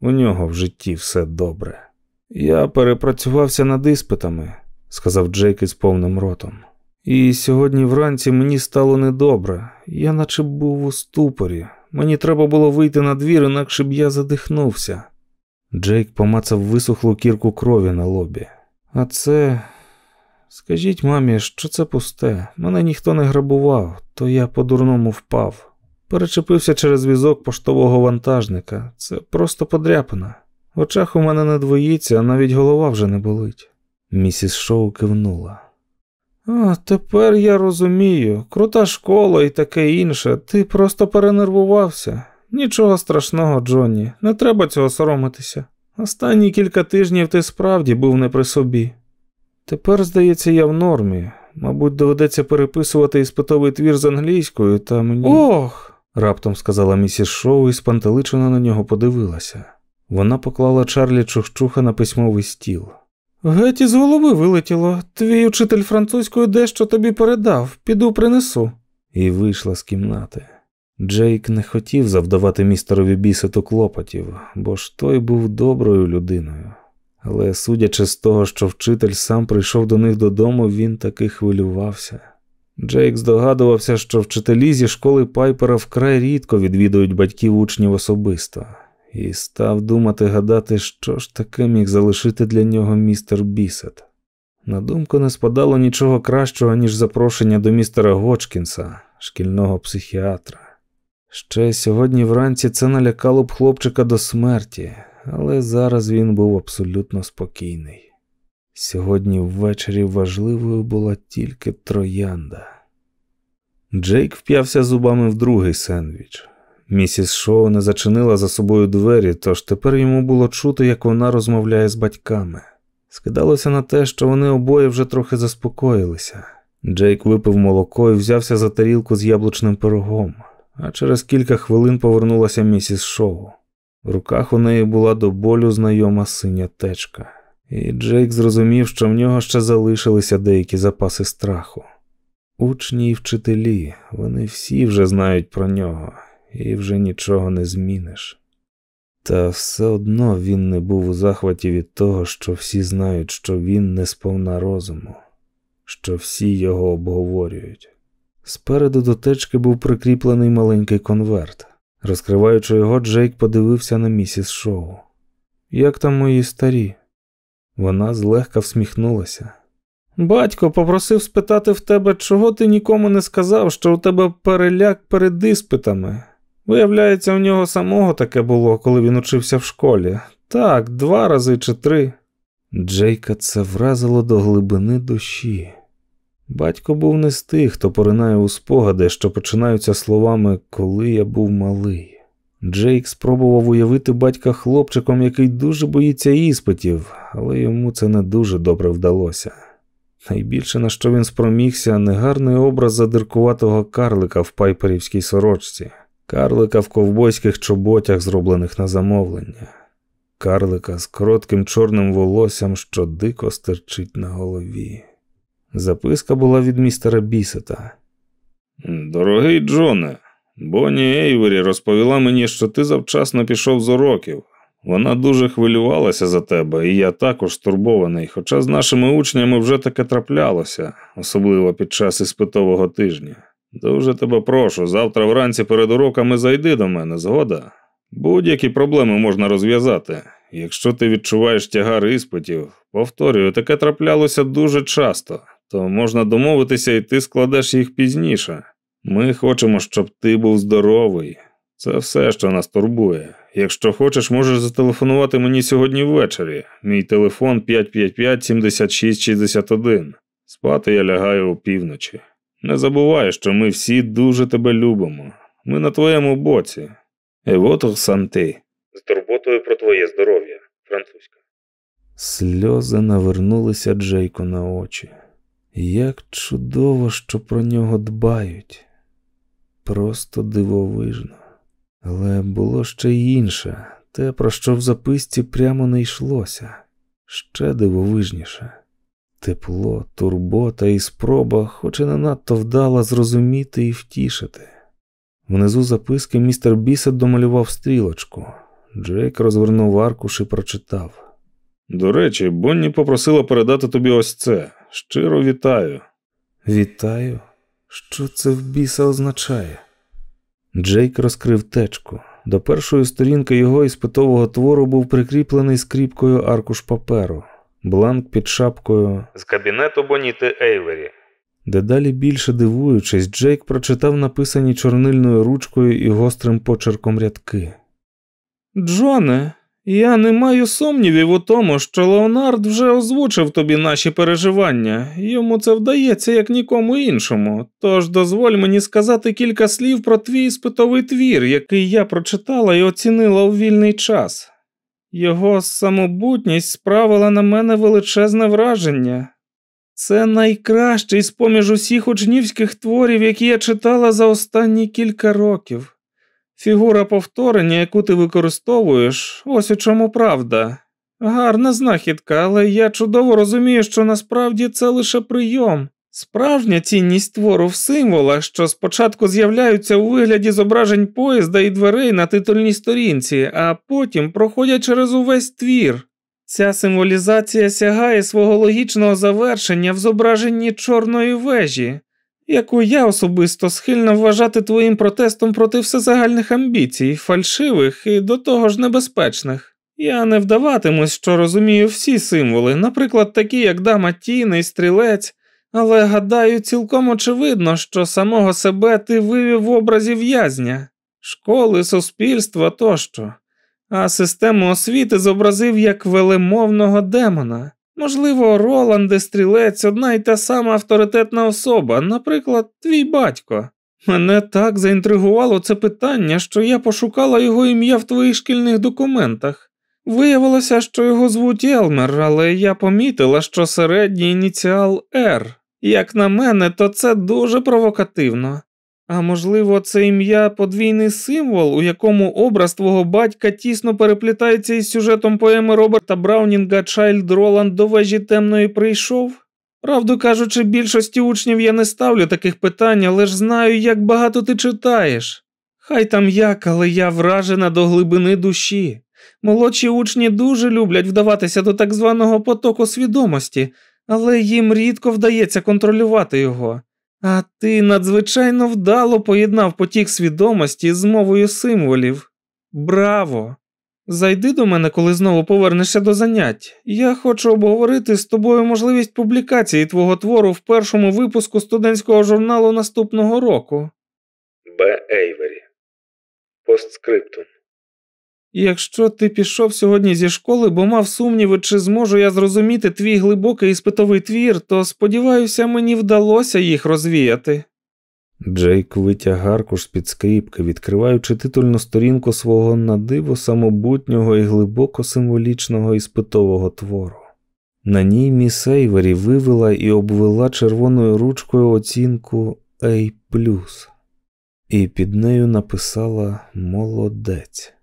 У нього в житті все добре. Я перепрацювався над іспитами, сказав Джейк із повним ротом. І сьогодні вранці мені стало недобре, я наче був у ступорі. Мені треба було вийти на двір, інакше б я задихнувся. Джейк помацав висохлу кірку крові на лобі. А це. Скажіть мамі, що це пусте. Мене ніхто не грабував, то я по-дурному впав. Перечепився через візок поштового вантажника. Це просто подряпина. В очах у мене не двоїться, а навіть голова вже не болить. Місіс Шоу кивнула. А, тепер я розумію. Крута школа і таке інше. Ти просто перенервувався. Нічого страшного, Джонні, не треба цього соромитися. Останні кілька тижнів ти справді був не при собі. Тепер, здається, я в нормі. Мабуть, доведеться переписувати іспитовий твір з англійською, та мені. Ох. раптом сказала місіс Шоу і спантеличено на нього подивилася. Вона поклала Чарлі Чухчуха на письмовий стіл. Геть із голови вилетіло. Твій учитель французької дещо тобі передав, піду принесу. І вийшла з кімнати. Джейк не хотів завдавати містерові бісету клопотів, бо ж той був доброю людиною. Але судячи з того, що вчитель сам прийшов до них додому, він таки хвилювався. Джейк здогадувався, що вчителі зі школи Пайпера вкрай рідко відвідують батьків учнів особисто, і став думати гадати, що ж таке міг залишити для нього містер Бісет. На думку не спадало нічого кращого, ніж запрошення до містера Гочкінса, шкільного психіатра. Ще сьогодні вранці це налякало б хлопчика до смерті, але зараз він був абсолютно спокійний. Сьогодні ввечері важливою була тільки троянда. Джейк вп'явся зубами в другий сендвіч. Місіс Шоу не зачинила за собою двері, тож тепер йому було чути, як вона розмовляє з батьками. Скидалося на те, що вони обоє вже трохи заспокоїлися. Джейк випив молоко і взявся за тарілку з яблучним пирогом, а через кілька хвилин повернулася місіс Шоу. В руках у неї була до болю знайома синя течка, і Джейк зрозумів, що в нього ще залишилися деякі запаси страху. Учні і вчителі, вони всі вже знають про нього, і вже нічого не зміниш. Та все одно він не був у захваті від того, що всі знають, що він не сповна розуму, що всі його обговорюють. Спереду до течки був прикріплений маленький конверт. Розкриваючи його, Джейк подивився на місіс Шоу. Як там мої старі? Вона злегка всміхнулася. Батько попросив спитати в тебе, чого ти нікому не сказав, що у тебе переляк перед іспитами. Виявляється, у нього самого таке було, коли він учився в школі. Так, два рази чи три. Джейка це вразило до глибини душі. Батько був не з тих, хто поринає у спогади, що починаються словами Коли я був малий. Джейк спробував уявити батька хлопчиком, який дуже боїться іспитів, але йому це не дуже добре вдалося. Найбільше на що він спромігся, негарний образ задиркуватого карлика в пайперівській сорочці, карлика в ковбойських чоботях, зроблених на замовлення, карлика з коротким чорним волоссям, що дико стерчить на голові. Записка була від містера Бісета. Дорогий Джоне, Бонні Ейвері розповіла мені, що ти завчасно пішов з уроків. Вона дуже хвилювалася за тебе, і я також стурбований, хоча з нашими учнями вже таке траплялося, особливо під час іспитового тижня. Дуже тебе прошу, завтра вранці перед уроками зайди до мене, згода. Будь-які проблеми можна розв'язати. Якщо ти відчуваєш тягар іспитів, повторюю, таке траплялося дуже часто, то можна домовитися і ти складеш їх пізніше. Ми хочемо, щоб ти був здоровий. Це все, що нас турбує. Якщо хочеш, можеш зателефонувати мені сьогодні ввечері. Мій телефон 555 76 61. Спати я лягаю опівночі. Не забувай, що ми всі дуже тебе любимо. Ми на твоєму боці. Евотор санти. З турботою про твоє здоров'я, французька. Сльози навернулися Джейку на очі. Як чудово, що про нього дбають. Просто дивовижно. Але було ще й інше, те, про що в записці прямо не йшлося, ще дивовижніше. Тепло, турбота і спроба, хоч і не надто вдала зрозуміти і втішити. Внизу записки містер Бісет домалював стрілочку. Джейк розвернув аркуш і прочитав. До речі, Бонні попросила передати тобі ось це. Щиро вітаю. Вітаю. Що це в біса означає? Джейк розкрив течку. До першої сторінки його іспитового твору був прикріплений скріпкою аркуш паперу, бланк під шапкою з кабінету Боніти Ейвері. Дедалі більше дивуючись, Джейк прочитав написані чорнильною ручкою і гострим почерком рядки. Джоне, я не маю сумнівів у тому, що Леонард вже озвучив тобі наші переживання, йому це вдається як нікому іншому. Тож дозволь мені сказати кілька слів про твій спитовий твір, який я прочитала і оцінила у вільний час. Його самобутність справила на мене величезне враження. Це найкращий з поміж усіх учнівських творів, які я читала за останні кілька років. Фігура повторення, яку ти використовуєш, ось у чому правда. Гарна знахідка, але я чудово розумію, що насправді це лише прийом. Справжня цінність твору в символах, що спочатку з'являються у вигляді зображень поїзда і дверей на титульній сторінці, а потім проходять через увесь твір. Ця символізація сягає свого логічного завершення в зображенні чорної вежі, яку я особисто схильна вважати твоїм протестом проти всезагальних амбіцій, фальшивих і до того ж небезпечних. Я не вдаватимусь, що розумію всі символи, наприклад, такі, як дама тіни і стрілець, але гадаю, цілком очевидно, що самого себе ти вивів в образі в'язня, школи, суспільства тощо, а систему освіти зобразив як велемовного демона. Можливо, Роланд і стрілець одна й та сама авторитетна особа, наприклад, твій батько. Мене так заінтригувало це питання, що я пошукала його ім'я в твоїх шкільних документах. Виявилося, що його звуть Елмер, але я помітила, що середній ініціал Р. Як на мене, то це дуже провокативно. А можливо, це ім'я подвійний символ, у якому образ твого батька тісно переплітається із сюжетом поеми Роберта Браунінга Чайльд Роланд до вежі темної прийшов? Правду кажучи, більшості учнів я не ставлю таких питань, але ж знаю, як багато ти читаєш. Хай там як, але я вражена до глибини душі. Молодші учні дуже люблять вдаватися до так званого потоку свідомості, але їм рідко вдається контролювати його. А ти надзвичайно вдало поєднав потік свідомості з мовою символів. Браво! Зайди до мене, коли знову повернешся до занять. Я хочу обговорити з тобою можливість публікації твого твору в першому випуску студентського журналу наступного року. Б. Ейвері. Постскриптум. Якщо ти пішов сьогодні зі школи, бо мав сумніви, чи зможу я зрозуміти твій глибокий іспитовий твір, то сподіваюся, мені вдалося їх розвіяти. Джейк витяг аркуш з-під скріпки, відкриваючи титульну сторінку свого надиво самобутнього і глибоко символічного іспитового твору. На ній міс Ейвері вивела і обвела червоною ручкою оцінку A+, і під нею написала Молодець.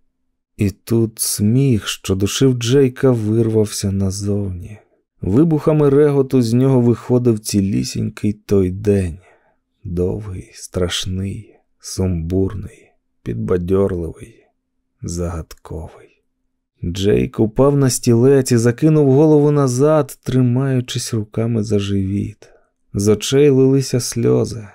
І тут сміх, що душив Джейка, вирвався назовні. Вибухами реготу з нього виходив цілісінький той день довгий, страшний, сумбурний, підбадьорливий, загадковий. Джейк упав на стілець і закинув голову назад, тримаючись руками за живіт. З очей лилися сльози.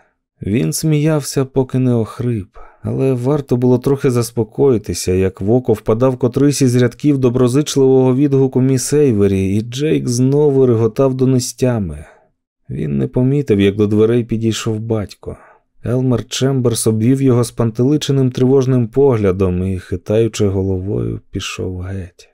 Він сміявся, поки не охрип, але варто було трохи заспокоїтися, як в око впадав котрийсь із рядків доброзичливого відгуку міс Ейвері, і Джейк знову реготав донестями. Він не помітив, як до дверей підійшов батько. Елмер Чемберс обвів його спантеличеним тривожним поглядом і, хитаючи головою, пішов геть.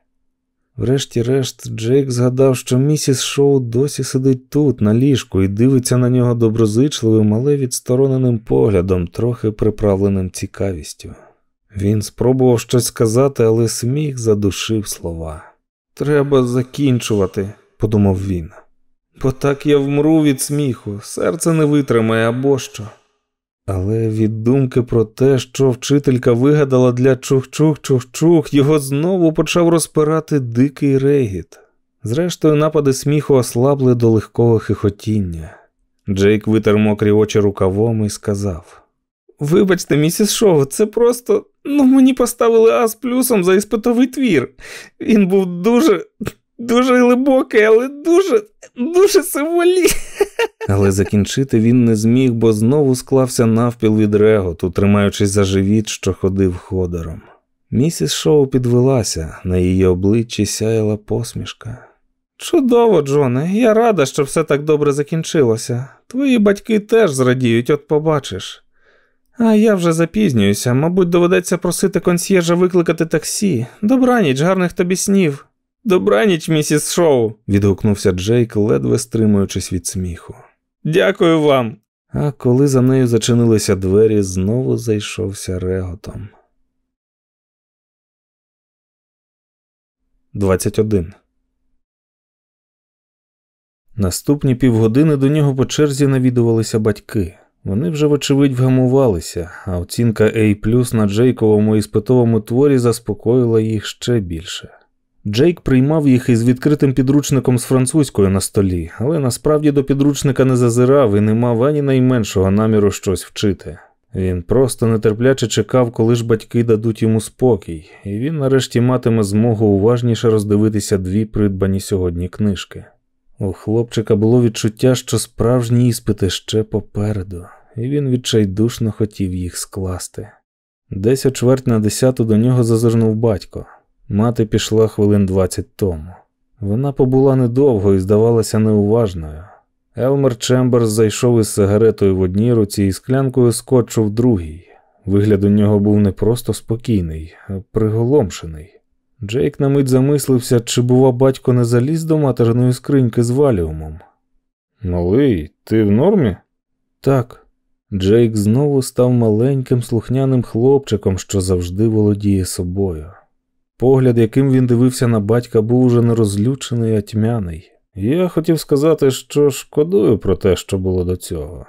Врешті-решт, Джейк згадав, що місіс Шоу досі сидить тут, на ліжку, і дивиться на нього доброзичливим, але відстороненим поглядом, трохи приправленим цікавістю. Він спробував щось сказати, але сміх задушив слова. Треба закінчувати, подумав він. Бо так я вмру від сміху, серце не витримає або що. Але від думки про те, що вчителька вигадала для чух-чух-чух-чух, його знову почав розпирати дикий регіт. Зрештою, напади сміху ослабли до легкого хихотіння. Джейк витер мокрі очі рукавом і сказав: Вибачте, місіс Шоу, це просто. Ну, мені поставили А з плюсом за іспитовий твір. Він був дуже Дуже глибокий, але дуже, дуже символі. [LAUGHS] Але закінчити він не зміг, бо знову склався навпіл від реготу, тримаючись за живіт, що ходив ходором. Місіс Шоу підвелася, на її обличчі сяяла посмішка. Чудово, Джоне, я рада, що все так добре закінчилося. Твої батьки теж зрадіють, от побачиш. А я вже запізнююся, мабуть, доведеться просити консьєржа викликати таксі. Добраніч, гарних тобі снів. Добраніч, місіс Шоу, відгукнувся Джейк, ледве стримуючись від сміху. Дякую вам. А коли за нею зачинилися двері, знову зайшовся реготом. 21. Наступні півгодини до нього по черзі навідувалися батьки. Вони вже, вочевидь, вгамувалися, а оцінка A на Джейковому іспитовому творі заспокоїла їх ще більше. Джейк приймав їх із відкритим підручником з французькою на столі, але насправді до підручника не зазирав і не мав ані найменшого наміру щось вчити. Він просто нетерпляче чекав, коли ж батьки дадуть йому спокій, і він нарешті матиме змогу уважніше роздивитися дві придбані сьогодні книжки. У хлопчика було відчуття, що справжні іспити ще попереду, і він відчайдушно хотів їх скласти. Десь о чверть на десяту до нього зазирнув батько. Мати пішла хвилин двадцять тому. Вона побула недовго і здавалася неуважною. Елмер Чемберс зайшов із сигаретою в одній руці і склянкою скотчу в другій. Вигляд у нього був не просто спокійний, а приголомшений. Джейк на мить замислився, чи, бува, батько не заліз до матерної скриньки з валіумом. Малий, ти в нормі? Так. Джейк знову став маленьким слухняним хлопчиком, що завжди володіє собою. Погляд, яким він дивився на батька, був уже не розлючений, а тьмяний. Я хотів сказати, що шкодую про те, що було до цього.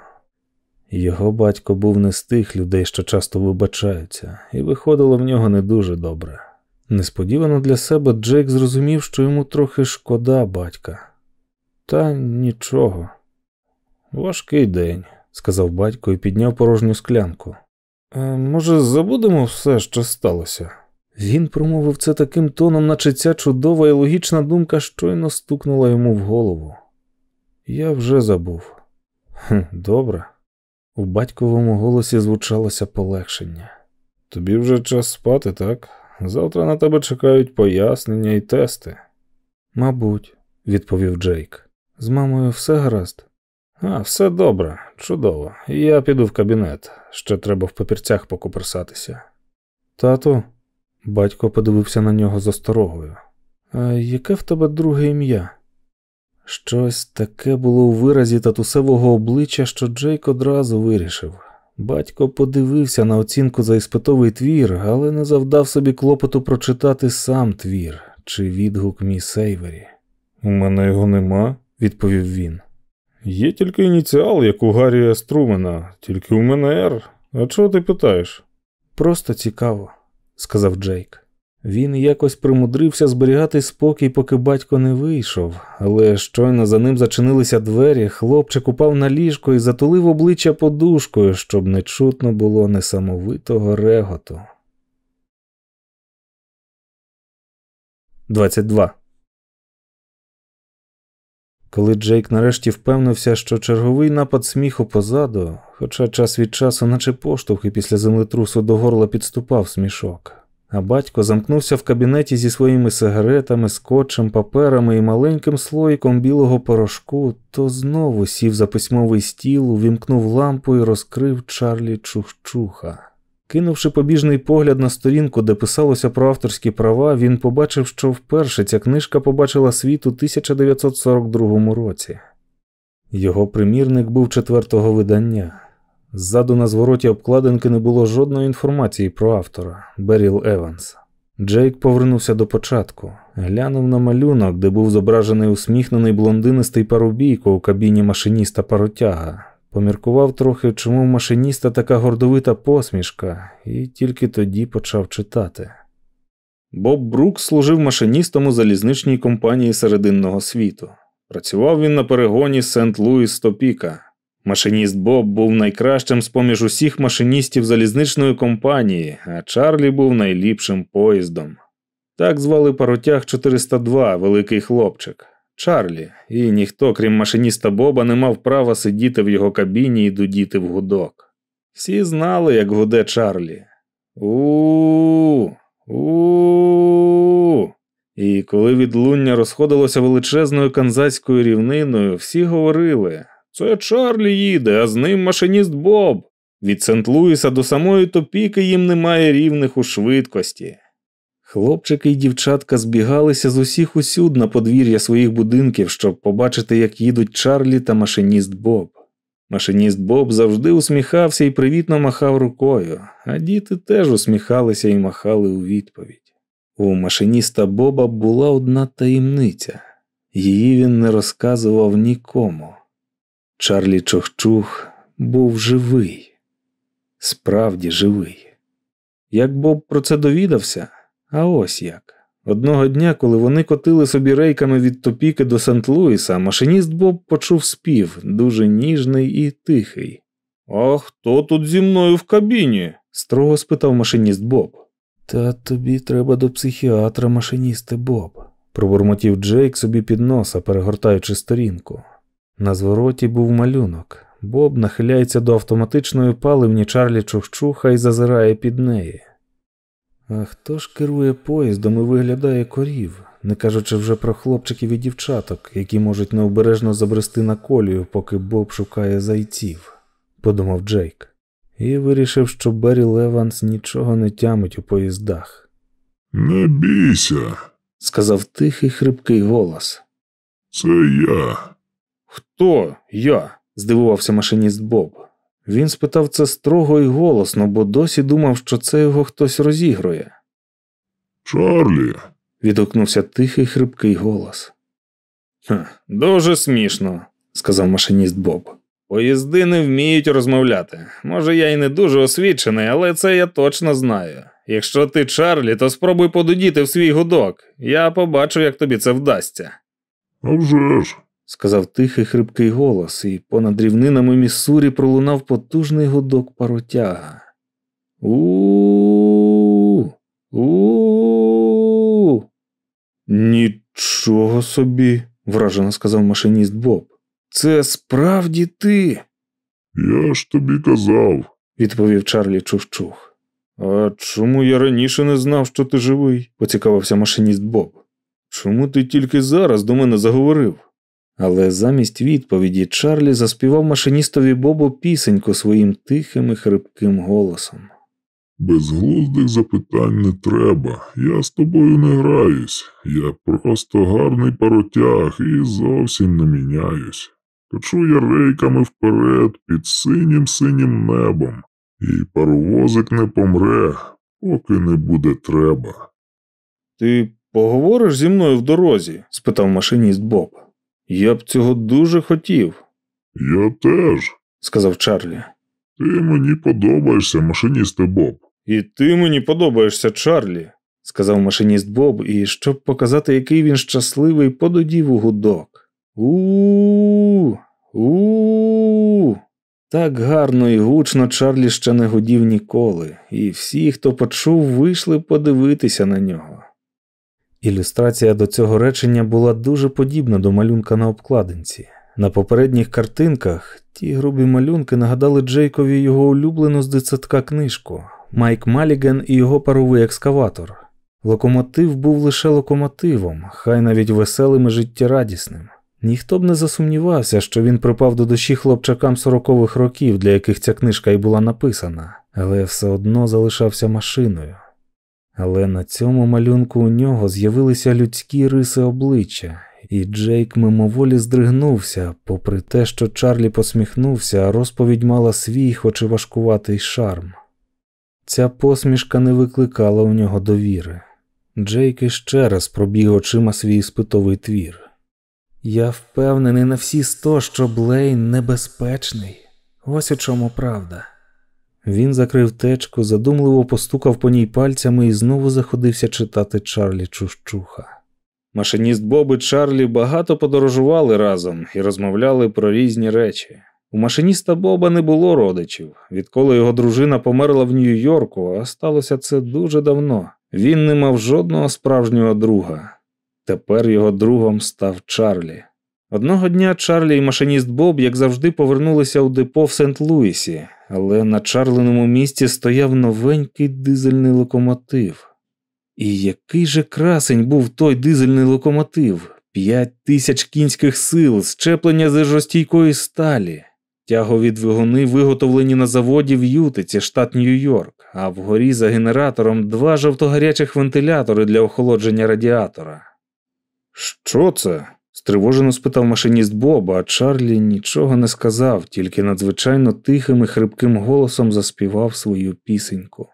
Його батько був не з тих людей, що часто вибачаються, і виходило в нього не дуже добре. Несподівано для себе Джейк зрозумів, що йому трохи шкода батька. Та нічого. Важкий день, сказав батько і підняв порожню склянку. «Е, може, забудемо все, що сталося? Він промовив це таким тоном, наче ця чудова і логічна думка щойно стукнула йому в голову. Я вже забув. «Хм, Добре. У батьковому голосі звучалося полегшення. Тобі вже час спати, так? Завтра на тебе чекають пояснення і тести. Мабуть, відповів Джейк. З мамою все гаразд. А, все добре, чудово. Я піду в кабінет. Ще треба в папірцях покуперсатися. Тату, батько подивився на нього з осторогою. А яке в тебе друге ім'я? Щось таке було у виразі татусевого обличчя, що Джейк одразу вирішив. Батько подивився на оцінку за іспитовий твір, але не завдав собі клопоту прочитати сам твір чи відгук міс Ейвері. У мене його нема, відповів він. Є тільки ініціал, як у Гаррія Струмена, тільки у мене Р. А чого ти питаєш? Просто цікаво, сказав Джейк. Він якось примудрився зберігати спокій, поки батько не вийшов, але щойно за ним зачинилися двері, хлопчик упав на ліжко і затулив обличчя подушкою, щоб не чутно було несамовитого реготу. 22. Коли Джейк нарешті впевнився, що черговий напад сміху позаду, хоча час від часу, наче поштовхи після землетрусу до горла підступав смішок, а батько замкнувся в кабінеті зі своїми сигаретами, скотчем, паперами і маленьким слоїком білого порошку, то знову сів за письмовий стіл, увімкнув лампу і розкрив Чарлі Чухчуха. Кинувши побіжний погляд на сторінку, де писалося про авторські права, він побачив, що вперше ця книжка побачила світ у 1942 році. Його примірник був четвертого видання. Ззаду на звороті обкладинки не було жодної інформації про автора Беріл Еванс. Джейк повернувся до початку, глянув на малюнок, де був зображений усміхнений блондинистий парубійко у кабіні машиніста паротяга. Поміркував трохи, чому в машиніста така гордовита посмішка, і тільки тоді почав читати. Боб Брук служив машиністом у залізничній компанії серединного світу. Працював він на перегоні Сент-Луіс Топіка. Машиніст Боб був найкращим з поміж усіх машиністів залізничної компанії, а Чарлі був найліпшим поїздом. Так звали паротяг 402, великий хлопчик. Чарлі, і ніхто, крім машиніста Боба, не мав права сидіти в його кабіні і дудіти в гудок. Всі знали, як гуде Чарлі. У. У. І коли відлуння розходилося величезною канзацькою рівниною, всі говорили це Чарлі їде, а з ним машиніст Боб. Від Сент-Луіса до самої топіки їм немає рівних у швидкості. Хлопчики й дівчатка збігалися з усіх усюд на подвір'я своїх будинків, щоб побачити, як їдуть Чарлі та машиніст Боб. Машиніст Боб завжди усміхався і привітно махав рукою, а діти теж усміхалися і махали у відповідь. У машиніста Боба була одна таємниця, її він не розказував нікому. Чарлі Чохчух був живий, справді живий. Як Боб про це довідався? А ось як. Одного дня, коли вони котили собі рейками від топіки до Сент-Луіса, машиніст Боб почув спів, дуже ніжний і тихий. А хто тут зі мною в кабіні? строго спитав машиніст Боб. Та тобі треба до психіатра, машиністи Боб, пробурмотів Джейк собі під носа, перегортаючи сторінку. На звороті був малюнок. Боб нахиляється до автоматичної паливні Чарлі Чухчуха і зазирає під неї. А хто ж керує поїздом і виглядає корів, не кажучи вже про хлопчиків і дівчаток, які можуть необережно забрести на колію, поки Боб шукає зайців, подумав Джейк, і вирішив, що Беррі Леванс нічого не тямить у поїздах. Не бійся, Сказав тихий хрипкий голос. це я. Хто я? здивувався машиніст Боб. Він спитав це строго і голосно, бо досі думав, що це його хтось розігрує. Чарлі, Відгукнувся тихий хрипкий голос. Ха, дуже смішно, сказав машиніст Боб. Поїзди не вміють розмовляти. Може, я й не дуже освічений, але це я точно знаю. Якщо ти Чарлі, то спробуй подудіти в свій гудок. Я побачу, як тобі це вдасться. а вже ж. Сказав тихий хрипкий голос, і понад рівнинами Міссурі пролунав потужний гудок паротяга. у У. Нічого собі, вражено сказав машиніст Боб. Це справді ти, Я ж тобі казав. відповів Чарлі Чухчух. А чому я раніше не знав, що ти живий? поцікавився машиніст Боб. Чому ти тільки зараз до мене заговорив? Але замість відповіді Чарлі заспівав машиністові Бобу пісеньку своїм тихим і хрипким голосом. Безглуздих запитань не треба. Я з тобою не граюсь. Я просто гарний паротяг і зовсім не міняюсь. Качу я рейками вперед під синім синім небом, і паровозик не помре, поки не буде треба. Ти поговориш зі мною в дорозі? спитав машиніст Боб. Я б цього дуже хотів, Я теж. сказав Чарлі. Ти мені подобаєшся, машиністе Боб. І ти мені подобаєшся, Чарлі, сказав машиніст Боб, і щоб показати, який він щасливий, пододів у гудок. У. У. Так гарно і гучно Чарлі ще не гудів ніколи, і всі, хто почув, вийшли подивитися на нього. Ілюстрація до цього речення була дуже подібна до малюнка на обкладинці. На попередніх картинках ті грубі малюнки нагадали Джейкові його улюблену з дитсадка книжку Майк Маліген і його паровий екскаватор. Локомотив був лише локомотивом, хай навіть веселим і життєрадісним. Ніхто б не засумнівався, що він припав до душі хлопчакам сорокових років, для яких ця книжка й була написана, але все одно залишався машиною. Але на цьому малюнку у нього з'явилися людські риси обличчя, і Джейк мимоволі здригнувся, попри те, що Чарлі посміхнувся, а розповідь мала свій, хоч і важкуватий шарм. Ця посмішка не викликала у нього довіри. Джейк іще раз пробіг очима свій іспитовий твір. Я впевнений на всі сто, що Блейн небезпечний. Ось у чому правда. Він закрив течку, задумливо постукав по ній пальцями і знову заходився читати Чарлі Чущуха. Машиніст Боб і Чарлі багато подорожували разом і розмовляли про різні речі. У машиніста Боба не було родичів, відколи його дружина померла в Нью-Йорку, а сталося це дуже давно. Він не мав жодного справжнього друга. Тепер його другом став Чарлі. Одного дня Чарлі і машиніст Боб, як завжди, повернулися у депо в Сент-Луісі, але на Чарленому місці стояв новенький дизельний локомотив. І який же красень був той дизельний локомотив? П'ять тисяч кінських сил, щеплення з жорстійкої сталі. Тягові двигуни виготовлені на заводі в Ютиці, штат Нью-Йорк, а вгорі за генератором два жовтогарячих вентилятори для охолодження радіатора. Що це? Стривожено спитав машиніст Боба, а Чарлі нічого не сказав, тільки надзвичайно тихим і хрипким голосом заспівав свою пісеньку.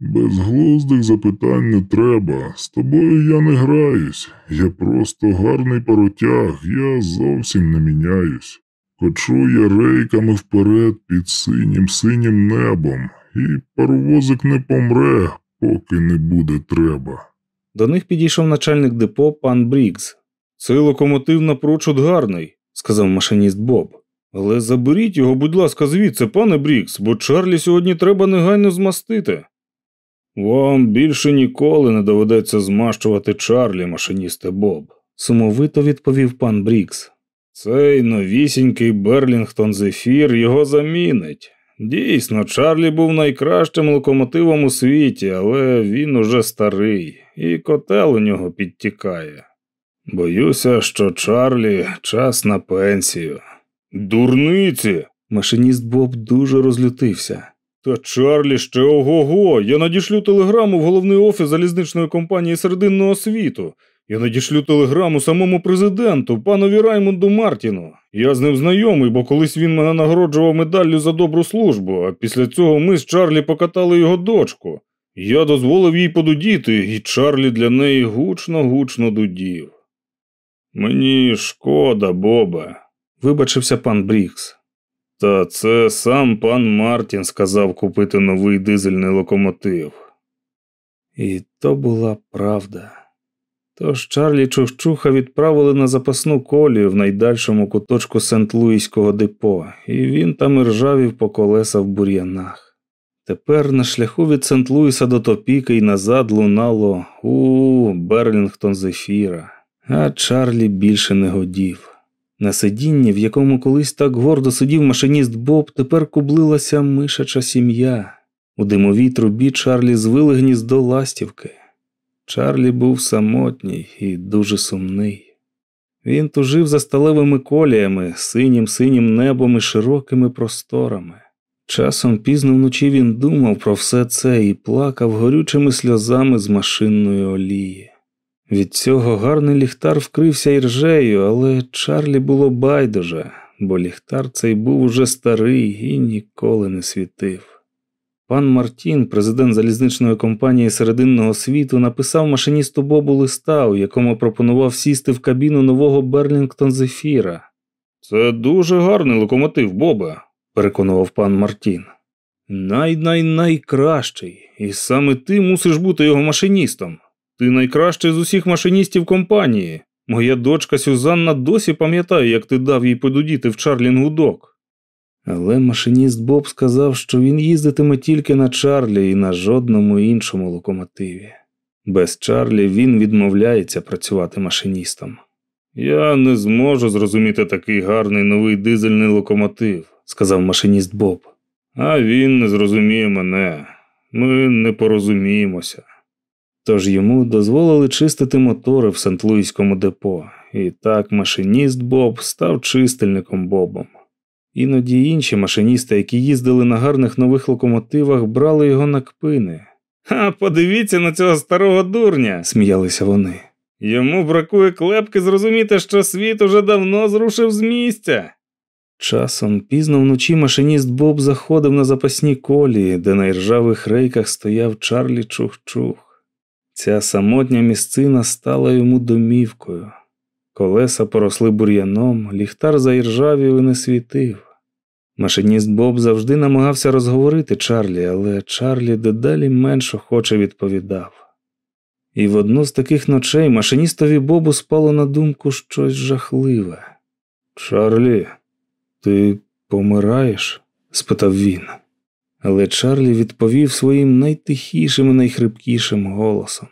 Безглуздих запитань не треба. З тобою я не граюсь. Я просто гарний паротяг, я зовсім не міняюсь. Кочу я рейками вперед під синім синім небом, і паровозик не помре, поки не буде треба. До них підійшов начальник депо пан Брікс. Цей локомотив напрочуд гарний, сказав машиніст Боб. Але заберіть його, будь ласка, звідси, пане Брікс, бо Чарлі сьогодні треба негайно змастити. Вам більше ніколи не доведеться змащувати Чарлі, машиністе Боб, сумовито відповів пан Брікс. Цей новісінький Берлінгтон Зефір його замінить. Дійсно, Чарлі був найкращим локомотивом у світі, але він уже старий, і котел у нього підтікає. Боюся, що Чарлі час на пенсію. Дурниці. Машиніст Боб дуже розлютився. Та Чарлі ще ого го. Я надішлю телеграму в головний офіс залізничної компанії Серединного світу. Я надішлю телеграму самому президенту, панові Раймонду Мартіну. Я з ним знайомий, бо колись він мене нагороджував медаллю за добру службу, а після цього ми з Чарлі покатали його дочку. Я дозволив їй подудіти, і Чарлі для неї гучно-гучно дудів. Мені шкода, Боба, вибачився пан Брікс. Та це сам пан Мартін сказав купити новий дизельний локомотив. І то була правда. Тож Чарлі Чухчуха відправили на запасну колію в найдальшому куточку Сент-Луїського депо, і він там ржавів по колеса в бур'янах. Тепер на шляху від Сент Луіса до Топіки і назад лунало у Берлінгтон Зефіра, а Чарлі більше не годів. На сидінні, в якому колись так гордо сидів машиніст Боб, тепер кублилася мишача сім'я. У димовій трубі Чарлі звили гніздо ластівки. Чарлі був самотній і дуже сумний. Він тужив за сталевими коліями, синім синім небом і широкими просторами. Часом пізно вночі він думав про все це і плакав горючими сльозами з машинної олії. Від цього гарний ліхтар вкрився іржею, але Чарлі було байдуже, бо ліхтар цей був уже старий і ніколи не світив. Пан Мартін, президент залізничної компанії серединного світу, написав машиністу Бобу листа, у якому пропонував сісти в кабіну нового Берлінгтон Зефіра. Це дуже гарний локомотив, Бобе, переконував пан Мартін. Най-най-найкращий, і саме ти мусиш бути його машиністом. Ти найкращий з усіх машиністів компанії. Моя дочка Сюзанна досі пам'ятає, як ти дав їй подудіти в Чарлінгу док. Але машиніст Боб сказав, що він їздитиме тільки на Чарлі і на жодному іншому локомотиві. Без Чарлі він відмовляється працювати машиністом. Я не зможу зрозуміти такий гарний новий дизельний локомотив, сказав машиніст Боб. А він не зрозуміє мене. Ми не порозуміємося. Тож йому дозволили чистити мотори в Сент-Луїському депо, і так машиніст Боб став чистильником Бобом. Іноді інші машиністи, які їздили на гарних нових локомотивах, брали його на кпини. А подивіться на цього старого дурня, сміялися вони. Йому бракує клепки зрозуміти, що світ уже давно зрушив з місця. Часом пізно вночі машиніст Боб заходив на запасні колії, де на іржавих рейках стояв Чарлі Чух-Чух. Ця самотня місцина стала йому домівкою. Колеса поросли бур'яном, ліхтар заіржавів і не світив. Машиніст Боб завжди намагався розговорити Чарлі, але Чарлі дедалі менш охоче відповідав. І в одну з таких ночей машиністові Бобу спало на думку щось жахливе. Чарлі, ти помираєш? спитав він. Але Чарлі відповів своїм найтихішим і найхрипкішим голосом.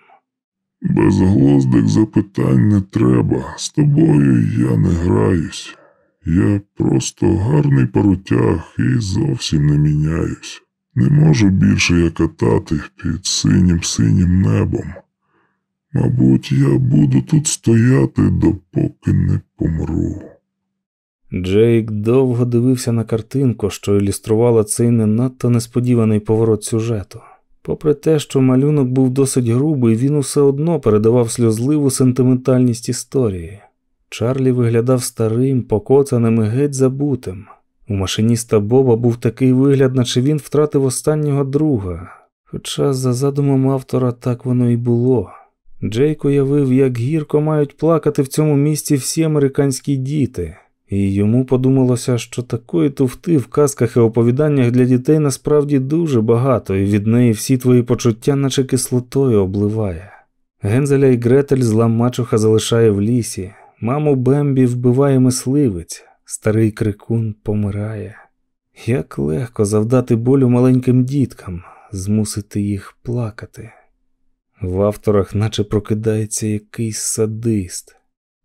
Безглоздих запитань не треба. З тобою я не граюсь. Я просто гарний парутяг і зовсім не міняюсь. Не можу більше я катати під синім синім небом. Мабуть, я буду тут стояти, допоки не помру. Джейк довго дивився на картинку, що ілюструвала цей не надто несподіваний поворот сюжету. Попри те, що малюнок був досить грубий, він усе одно передавав сльозливу сентиментальність історії. Чарлі виглядав старим, покоцаним і геть забутим. У машиніста Боба був такий вигляд, наче він втратив останнього друга. Хоча, за задумом автора, так воно і було. Джейк уявив, як гірко мають плакати в цьому місці всі американські діти, і йому подумалося, що такої туфти в казках і оповіданнях для дітей насправді дуже багато, і від неї всі твої почуття, наче кислотою, обливає. Гензеля і Гретель зла мачуха залишає в лісі, маму Бембі вбиває мисливець, старий крикун помирає. Як легко завдати болю маленьким діткам, змусити їх плакати. В авторах наче прокидається якийсь садист,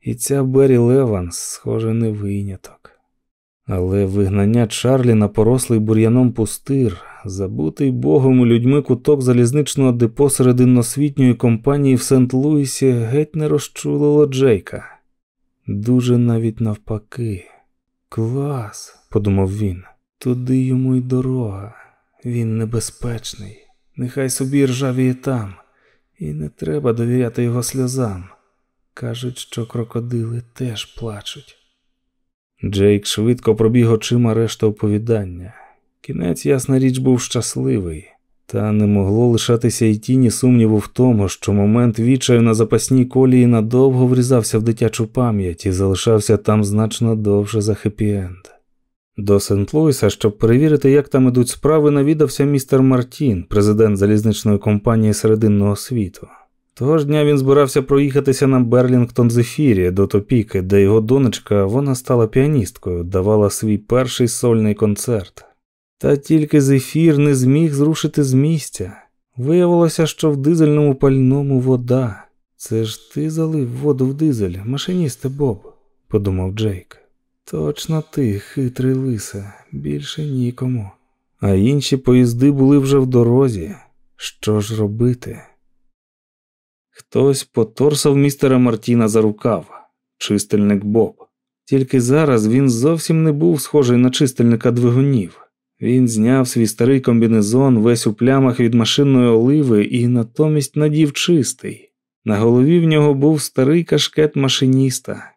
і ця Беррі Леванс, схоже, не виняток. Але вигнання Чарлі на порослий бур'яном пустир, забутий богом і людьми куток залізничного депо серединносвітньої компанії в Сент-Луісі геть не розчулило Джейка. Дуже навіть навпаки. Клас, подумав він, туди йому й дорога. Він небезпечний. Нехай собі ржавіє там. І не треба довіряти його сльозам. Кажуть, що крокодили теж плачуть. Джейк швидко пробіг очима решта оповідання. Кінець, ясна річ, був щасливий, та не могло лишатися й тіні сумніву в тому, що момент відчаю на запасній колії надовго врізався в дитячу пам'ять і залишався там значно довше за хеппі-енд. До Сент-Луіса, щоб перевірити, як там ідуть справи, навідався містер Мартін, президент залізничної компанії серединного світу. Того ж дня він збирався проїхатися на Берлінгтон Зефірі до Топіки, де його донечка, вона стала піаністкою, давала свій перший сольний концерт. Та тільки зефір не зміг зрушити з місця. Виявилося, що в дизельному пальному вода. Це ж ти залив воду в дизель, машиністе Боб, подумав Джейк. Точно ти, хитрий лисе, більше нікому. А інші поїзди були вже в дорозі. Що ж робити? Хтось поторсав містера Мартіна за рукав, чистильник Боб. Тільки зараз він зовсім не був схожий на чистильника двигунів. Він зняв свій старий комбінезон весь у плямах від машинної оливи і натомість надів чистий. На голові в нього був старий кашкет машиніста.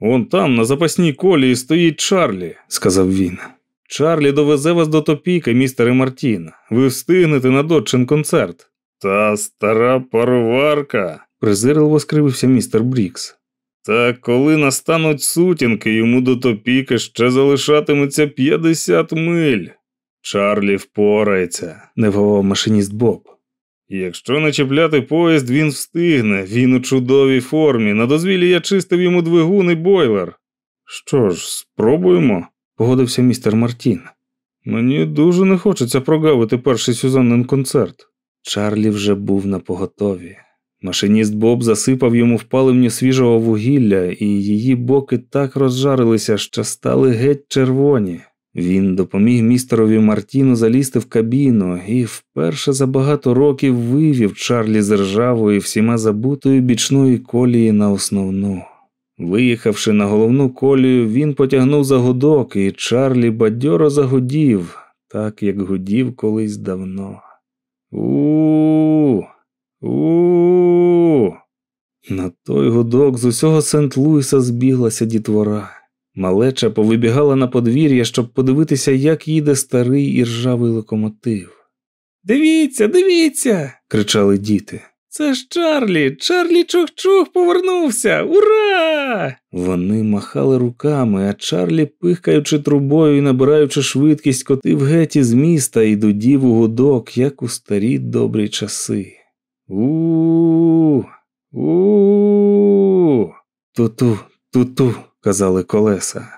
Он там, на запасній колії, стоїть Чарлі, сказав він. Чарлі довезе вас до топіки, містере Мартін. Ви встигнете на доччин концерт. Та стара пароварка, презирливо скривився містер Брікс. Та коли настануть сутінки, йому до топіки ще залишатиметься 50 миль. Чарлі впорається, не вгавав машиніст Боб. Якщо не чіпляти поїзд, він встигне, він у чудовій формі. На дозвілі я чистив йому двигун і бойлер. Що ж, спробуємо, погодився містер Мартін. Мені дуже не хочеться прогавити перший Сюзаннин концерт. Чарлі вже був на поготові. Машиніст Боб засипав йому в паливню свіжого вугілля, і її боки так розжарилися, що стали геть червоні. Він допоміг містерові Мартіну залізти в кабіну і вперше за багато років вивів Чарлі з ржавої всіма забутої бічної колії на основну. Виїхавши на головну колію, він потягнув за гудок, і Чарлі бадьоро загудів, так як гудів колись давно. У. У. На той гудок з усього Сент Луіса збіглася дітвора. Малеча повибігала на подвір'я, щоб подивитися, як їде старий і ржавий локомотив. Дивіться, дивіться, кричали діти. Це ж Чарлі, Чарлі Чух-Чух повернувся. Ура! Вони махали руками, а Чарлі, пихкаючи трубою і набираючи швидкість, котив геть із міста і дудів у гудок, як у старі добрі часи. У. У. Ту-ту, ту-ту казали колеса.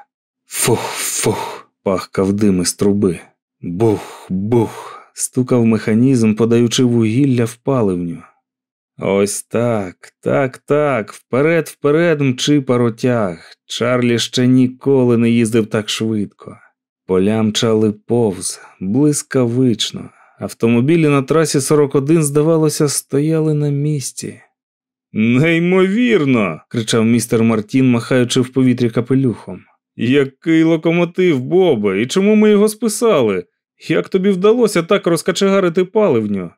Фух, фух, пахкав дим із труби. Бух, бух, стукав механізм, подаючи вугілля в паливню. Ось так, так, так, вперед, вперед мчи паротяг. Чарлі ще ніколи не їздив так швидко. Поля мчали повз, блискавично. Автомобілі на трасі 41, здавалося, стояли на місці. Неймовірно. кричав містер Мартін, махаючи в повітрі капелюхом. Який локомотив, Бобе, і чому ми його списали? Як тобі вдалося так розкачегарити паливню?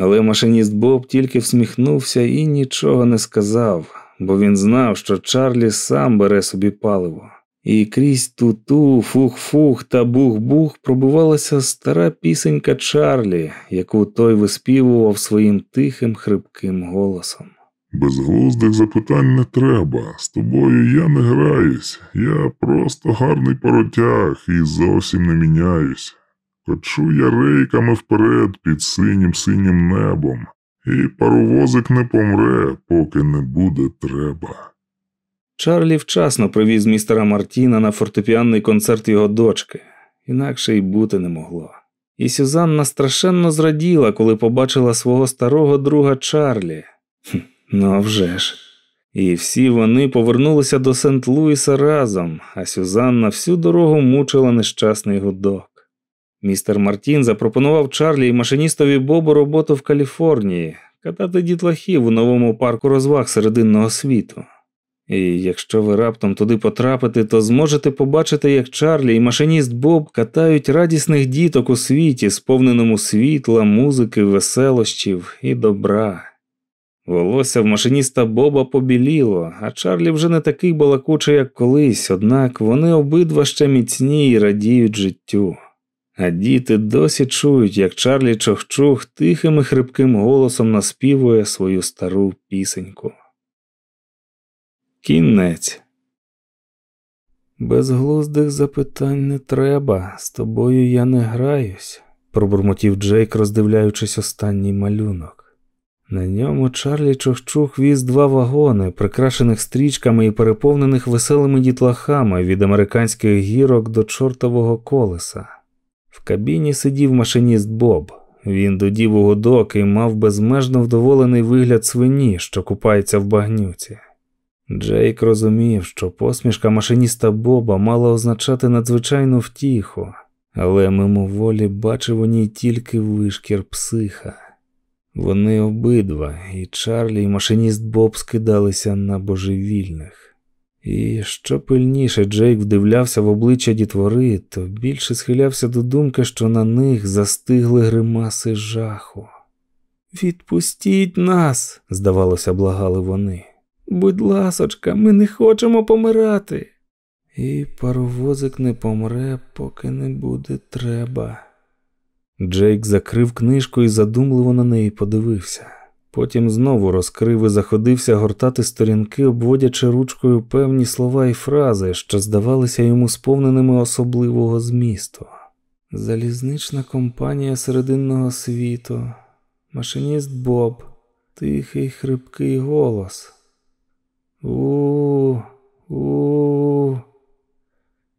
Але машиніст Боб тільки всміхнувся і нічого не сказав, бо він знав, що Чарлі сам бере собі паливо. І крізь ту-ту, фух-фух та бух-бух пробувалася стара пісенька Чарлі, яку той виспівував своїм тихим хрипким голосом. Безглуздих запитань не треба. З тобою я не граюсь, я просто гарний паротяг і зовсім не міняюсь. Кочу я рейками вперед під синім синім небом, і паровозик не помре, поки не буде треба. Чарлі вчасно привіз містера Мартіна на фортепіанний концерт його дочки, інакше й бути не могло. І Сюзанна страшенно зраділа, коли побачила свого старого друга Чарлі. Ну а вже ж. І всі вони повернулися до Сент Луіса разом, а Сюзанна всю дорогу мучила нещасний гудок. Містер Мартін запропонував Чарлі і машиністові Бобу роботу в Каліфорнії, катати дітлахів у новому парку розваг серединного світу. І якщо ви раптом туди потрапите, то зможете побачити, як Чарлі і машиніст Боб катають радісних діток у світі, сповненому світла, музики, веселощів і добра. Волосся в машиніста Боба побіліло, а Чарлі вже не такий балакучий, як колись, однак вони обидва ще міцні і радіють життю. А діти досі чують, як Чарлі Чохчух тихим і хрипким голосом наспівує свою стару пісеньку. Кінець. Безглуздих запитань не треба, з тобою я не граюсь, пробурмотів Джейк, роздивляючись останній малюнок. На ньому Чарлі Чохчух віз два вагони, прикрашених стрічками і переповнених веселими дітлахами від американських гірок до чортового колеса. В кабіні сидів машиніст Боб. Він додів у годок і мав безмежно вдоволений вигляд свині, що купається в багнюці. Джейк розумів, що посмішка машиніста Боба мала означати надзвичайну втіху, але мимоволі бачив у ній тільки вишкір психа. Вони обидва, і Чарлі, і машиніст Боб скидалися на божевільних. І що пильніше Джейк вдивлявся в обличчя дітвори, то більше схилявся до думки, що на них застигли гримаси жаху. Відпустіть нас, здавалося, благали вони. Будь ласочка, ми не хочемо помирати. І паровозик не помре, поки не буде треба. Джейк закрив книжку і задумливо на неї подивився. Потім знову розкрив і заходився гортати сторінки, обводячи ручкою певні слова і фрази, що здавалися йому сповненими особливого змісту. Залізнична компанія серединного світу, машиніст Боб, тихий хрипкий голос. У, у.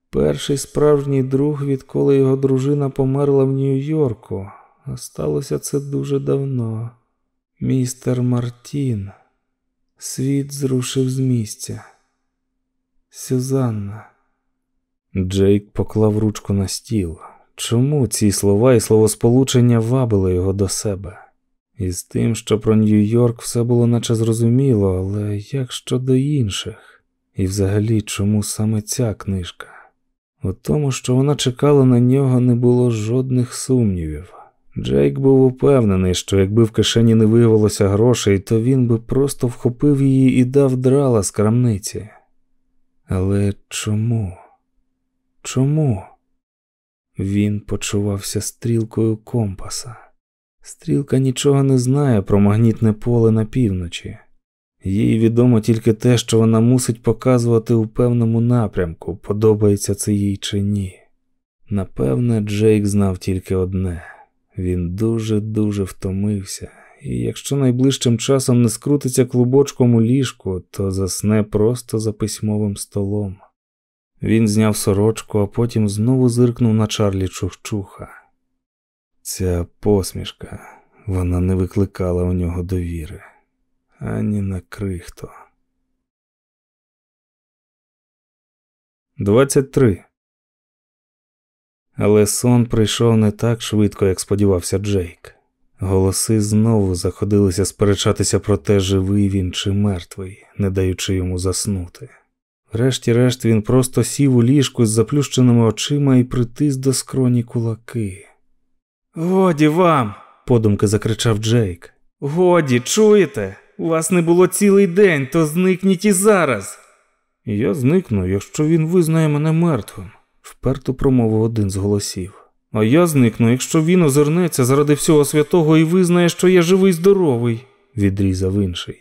Перший справжній друг, відколи його дружина померла в Нью-Йорку, а сталося це дуже давно. Містер Мартін. Світ зрушив з місця. Сюзанна. Джейк поклав ручку на стіл. Чому ці слова і словосполучення вабили його до себе? І з тим, що про Нью-Йорк все було наче зрозуміло, але як щодо інших? І взагалі, чому саме ця книжка? У тому, що вона чекала на нього, не було жодних сумнівів. Джейк був упевнений, що якби в кишені не виявилося грошей, то він би просто вхопив її і дав драла з крамниці. Але чому? Чому? Він почувався стрілкою компаса. Стрілка нічого не знає про магнітне поле на півночі. Їй відомо тільки те, що вона мусить показувати у певному напрямку, подобається це їй чи ні. Напевне, Джейк знав тільки одне. Він дуже-дуже втомився, і якщо найближчим часом не скрутиться клубочком у ліжку, то засне просто за письмовим столом. Він зняв сорочку, а потім знову зиркнув на Чарлі Чухчуха. Ця посмішка, вона не викликала у нього довіри, ані на крихто. 23. Але сон прийшов не так швидко, як сподівався Джейк. Голоси знову заходилися сперечатися про те, живий він чи мертвий, не даючи йому заснути. Врешті-решт він просто сів у ліжку з заплющеними очима і притис до скроні кулаки. Годі вам, подумки закричав Джейк. Годі, чуєте? У вас не було цілий день, то зникніть і зараз. Я зникну, якщо він визнає мене мертвим вперто промовив один з голосів. А я зникну, якщо він озирнеться заради всього святого і визнає, що я живий здоровий, відрізав інший.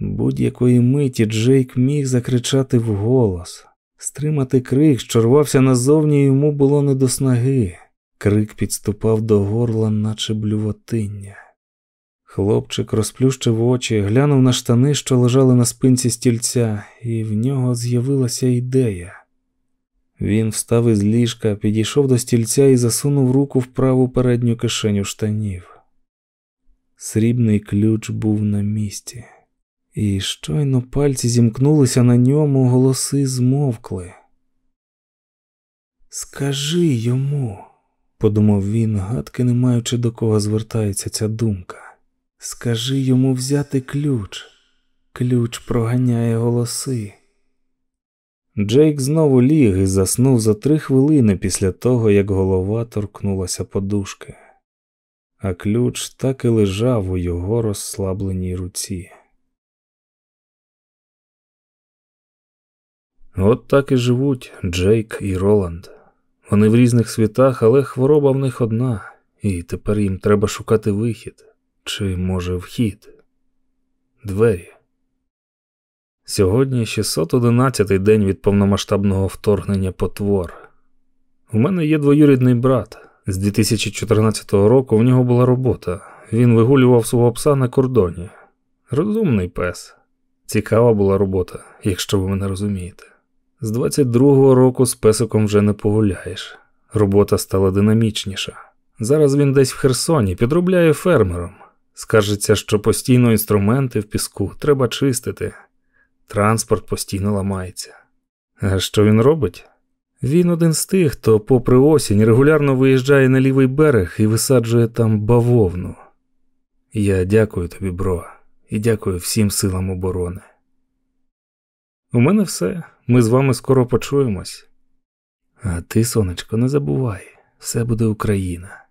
Будь-якої миті Джейк міг закричати вголос. Стримати крик, що рвався назовні, йому було не до снаги. Крик підступав до горла, наче блювотиння. Хлопчик розплющив очі, глянув на штани, що лежали на спинці стільця, і в нього з'явилася ідея. Він встав із ліжка, підійшов до стільця і засунув руку в праву передню кишеню штанів. Срібний ключ був на місці, і щойно пальці зімкнулися на ньому, голоси змовкли. Скажи йому, подумав він, гадки не маючи до кого звертається ця думка. Скажи йому взяти ключ. Ключ проганяє голоси. Джейк знову ліг і заснув за три хвилини після того, як голова торкнулася подушки, а ключ так і лежав у його розслабленій руці. От так і живуть Джейк і Роланд. Вони в різних світах, але хвороба в них одна, і тепер їм треба шукати вихід чи, може, вхід, двері. Сьогодні 611-й день від повномасштабного вторгнення потвор. У мене є двоюрідний брат. З 2014 року в нього була робота. Він вигулював свого пса на кордоні. Розумний пес. Цікава була робота, якщо ви мене розумієте. З 22-го року з песиком вже не погуляєш, Робота стала динамічніша. Зараз він десь в Херсоні підробляє фермером. Скажеться, що постійно інструменти в піску треба чистити, транспорт постійно ламається. А що він робить? Він один з тих, хто, попри осінь, регулярно виїжджає на лівий берег і висаджує там бавовну. Я дякую тобі, бро, і дякую всім силам оборони. У мене все. Ми з вами скоро почуємось. А ти, сонечко, не забувай, все буде Україна.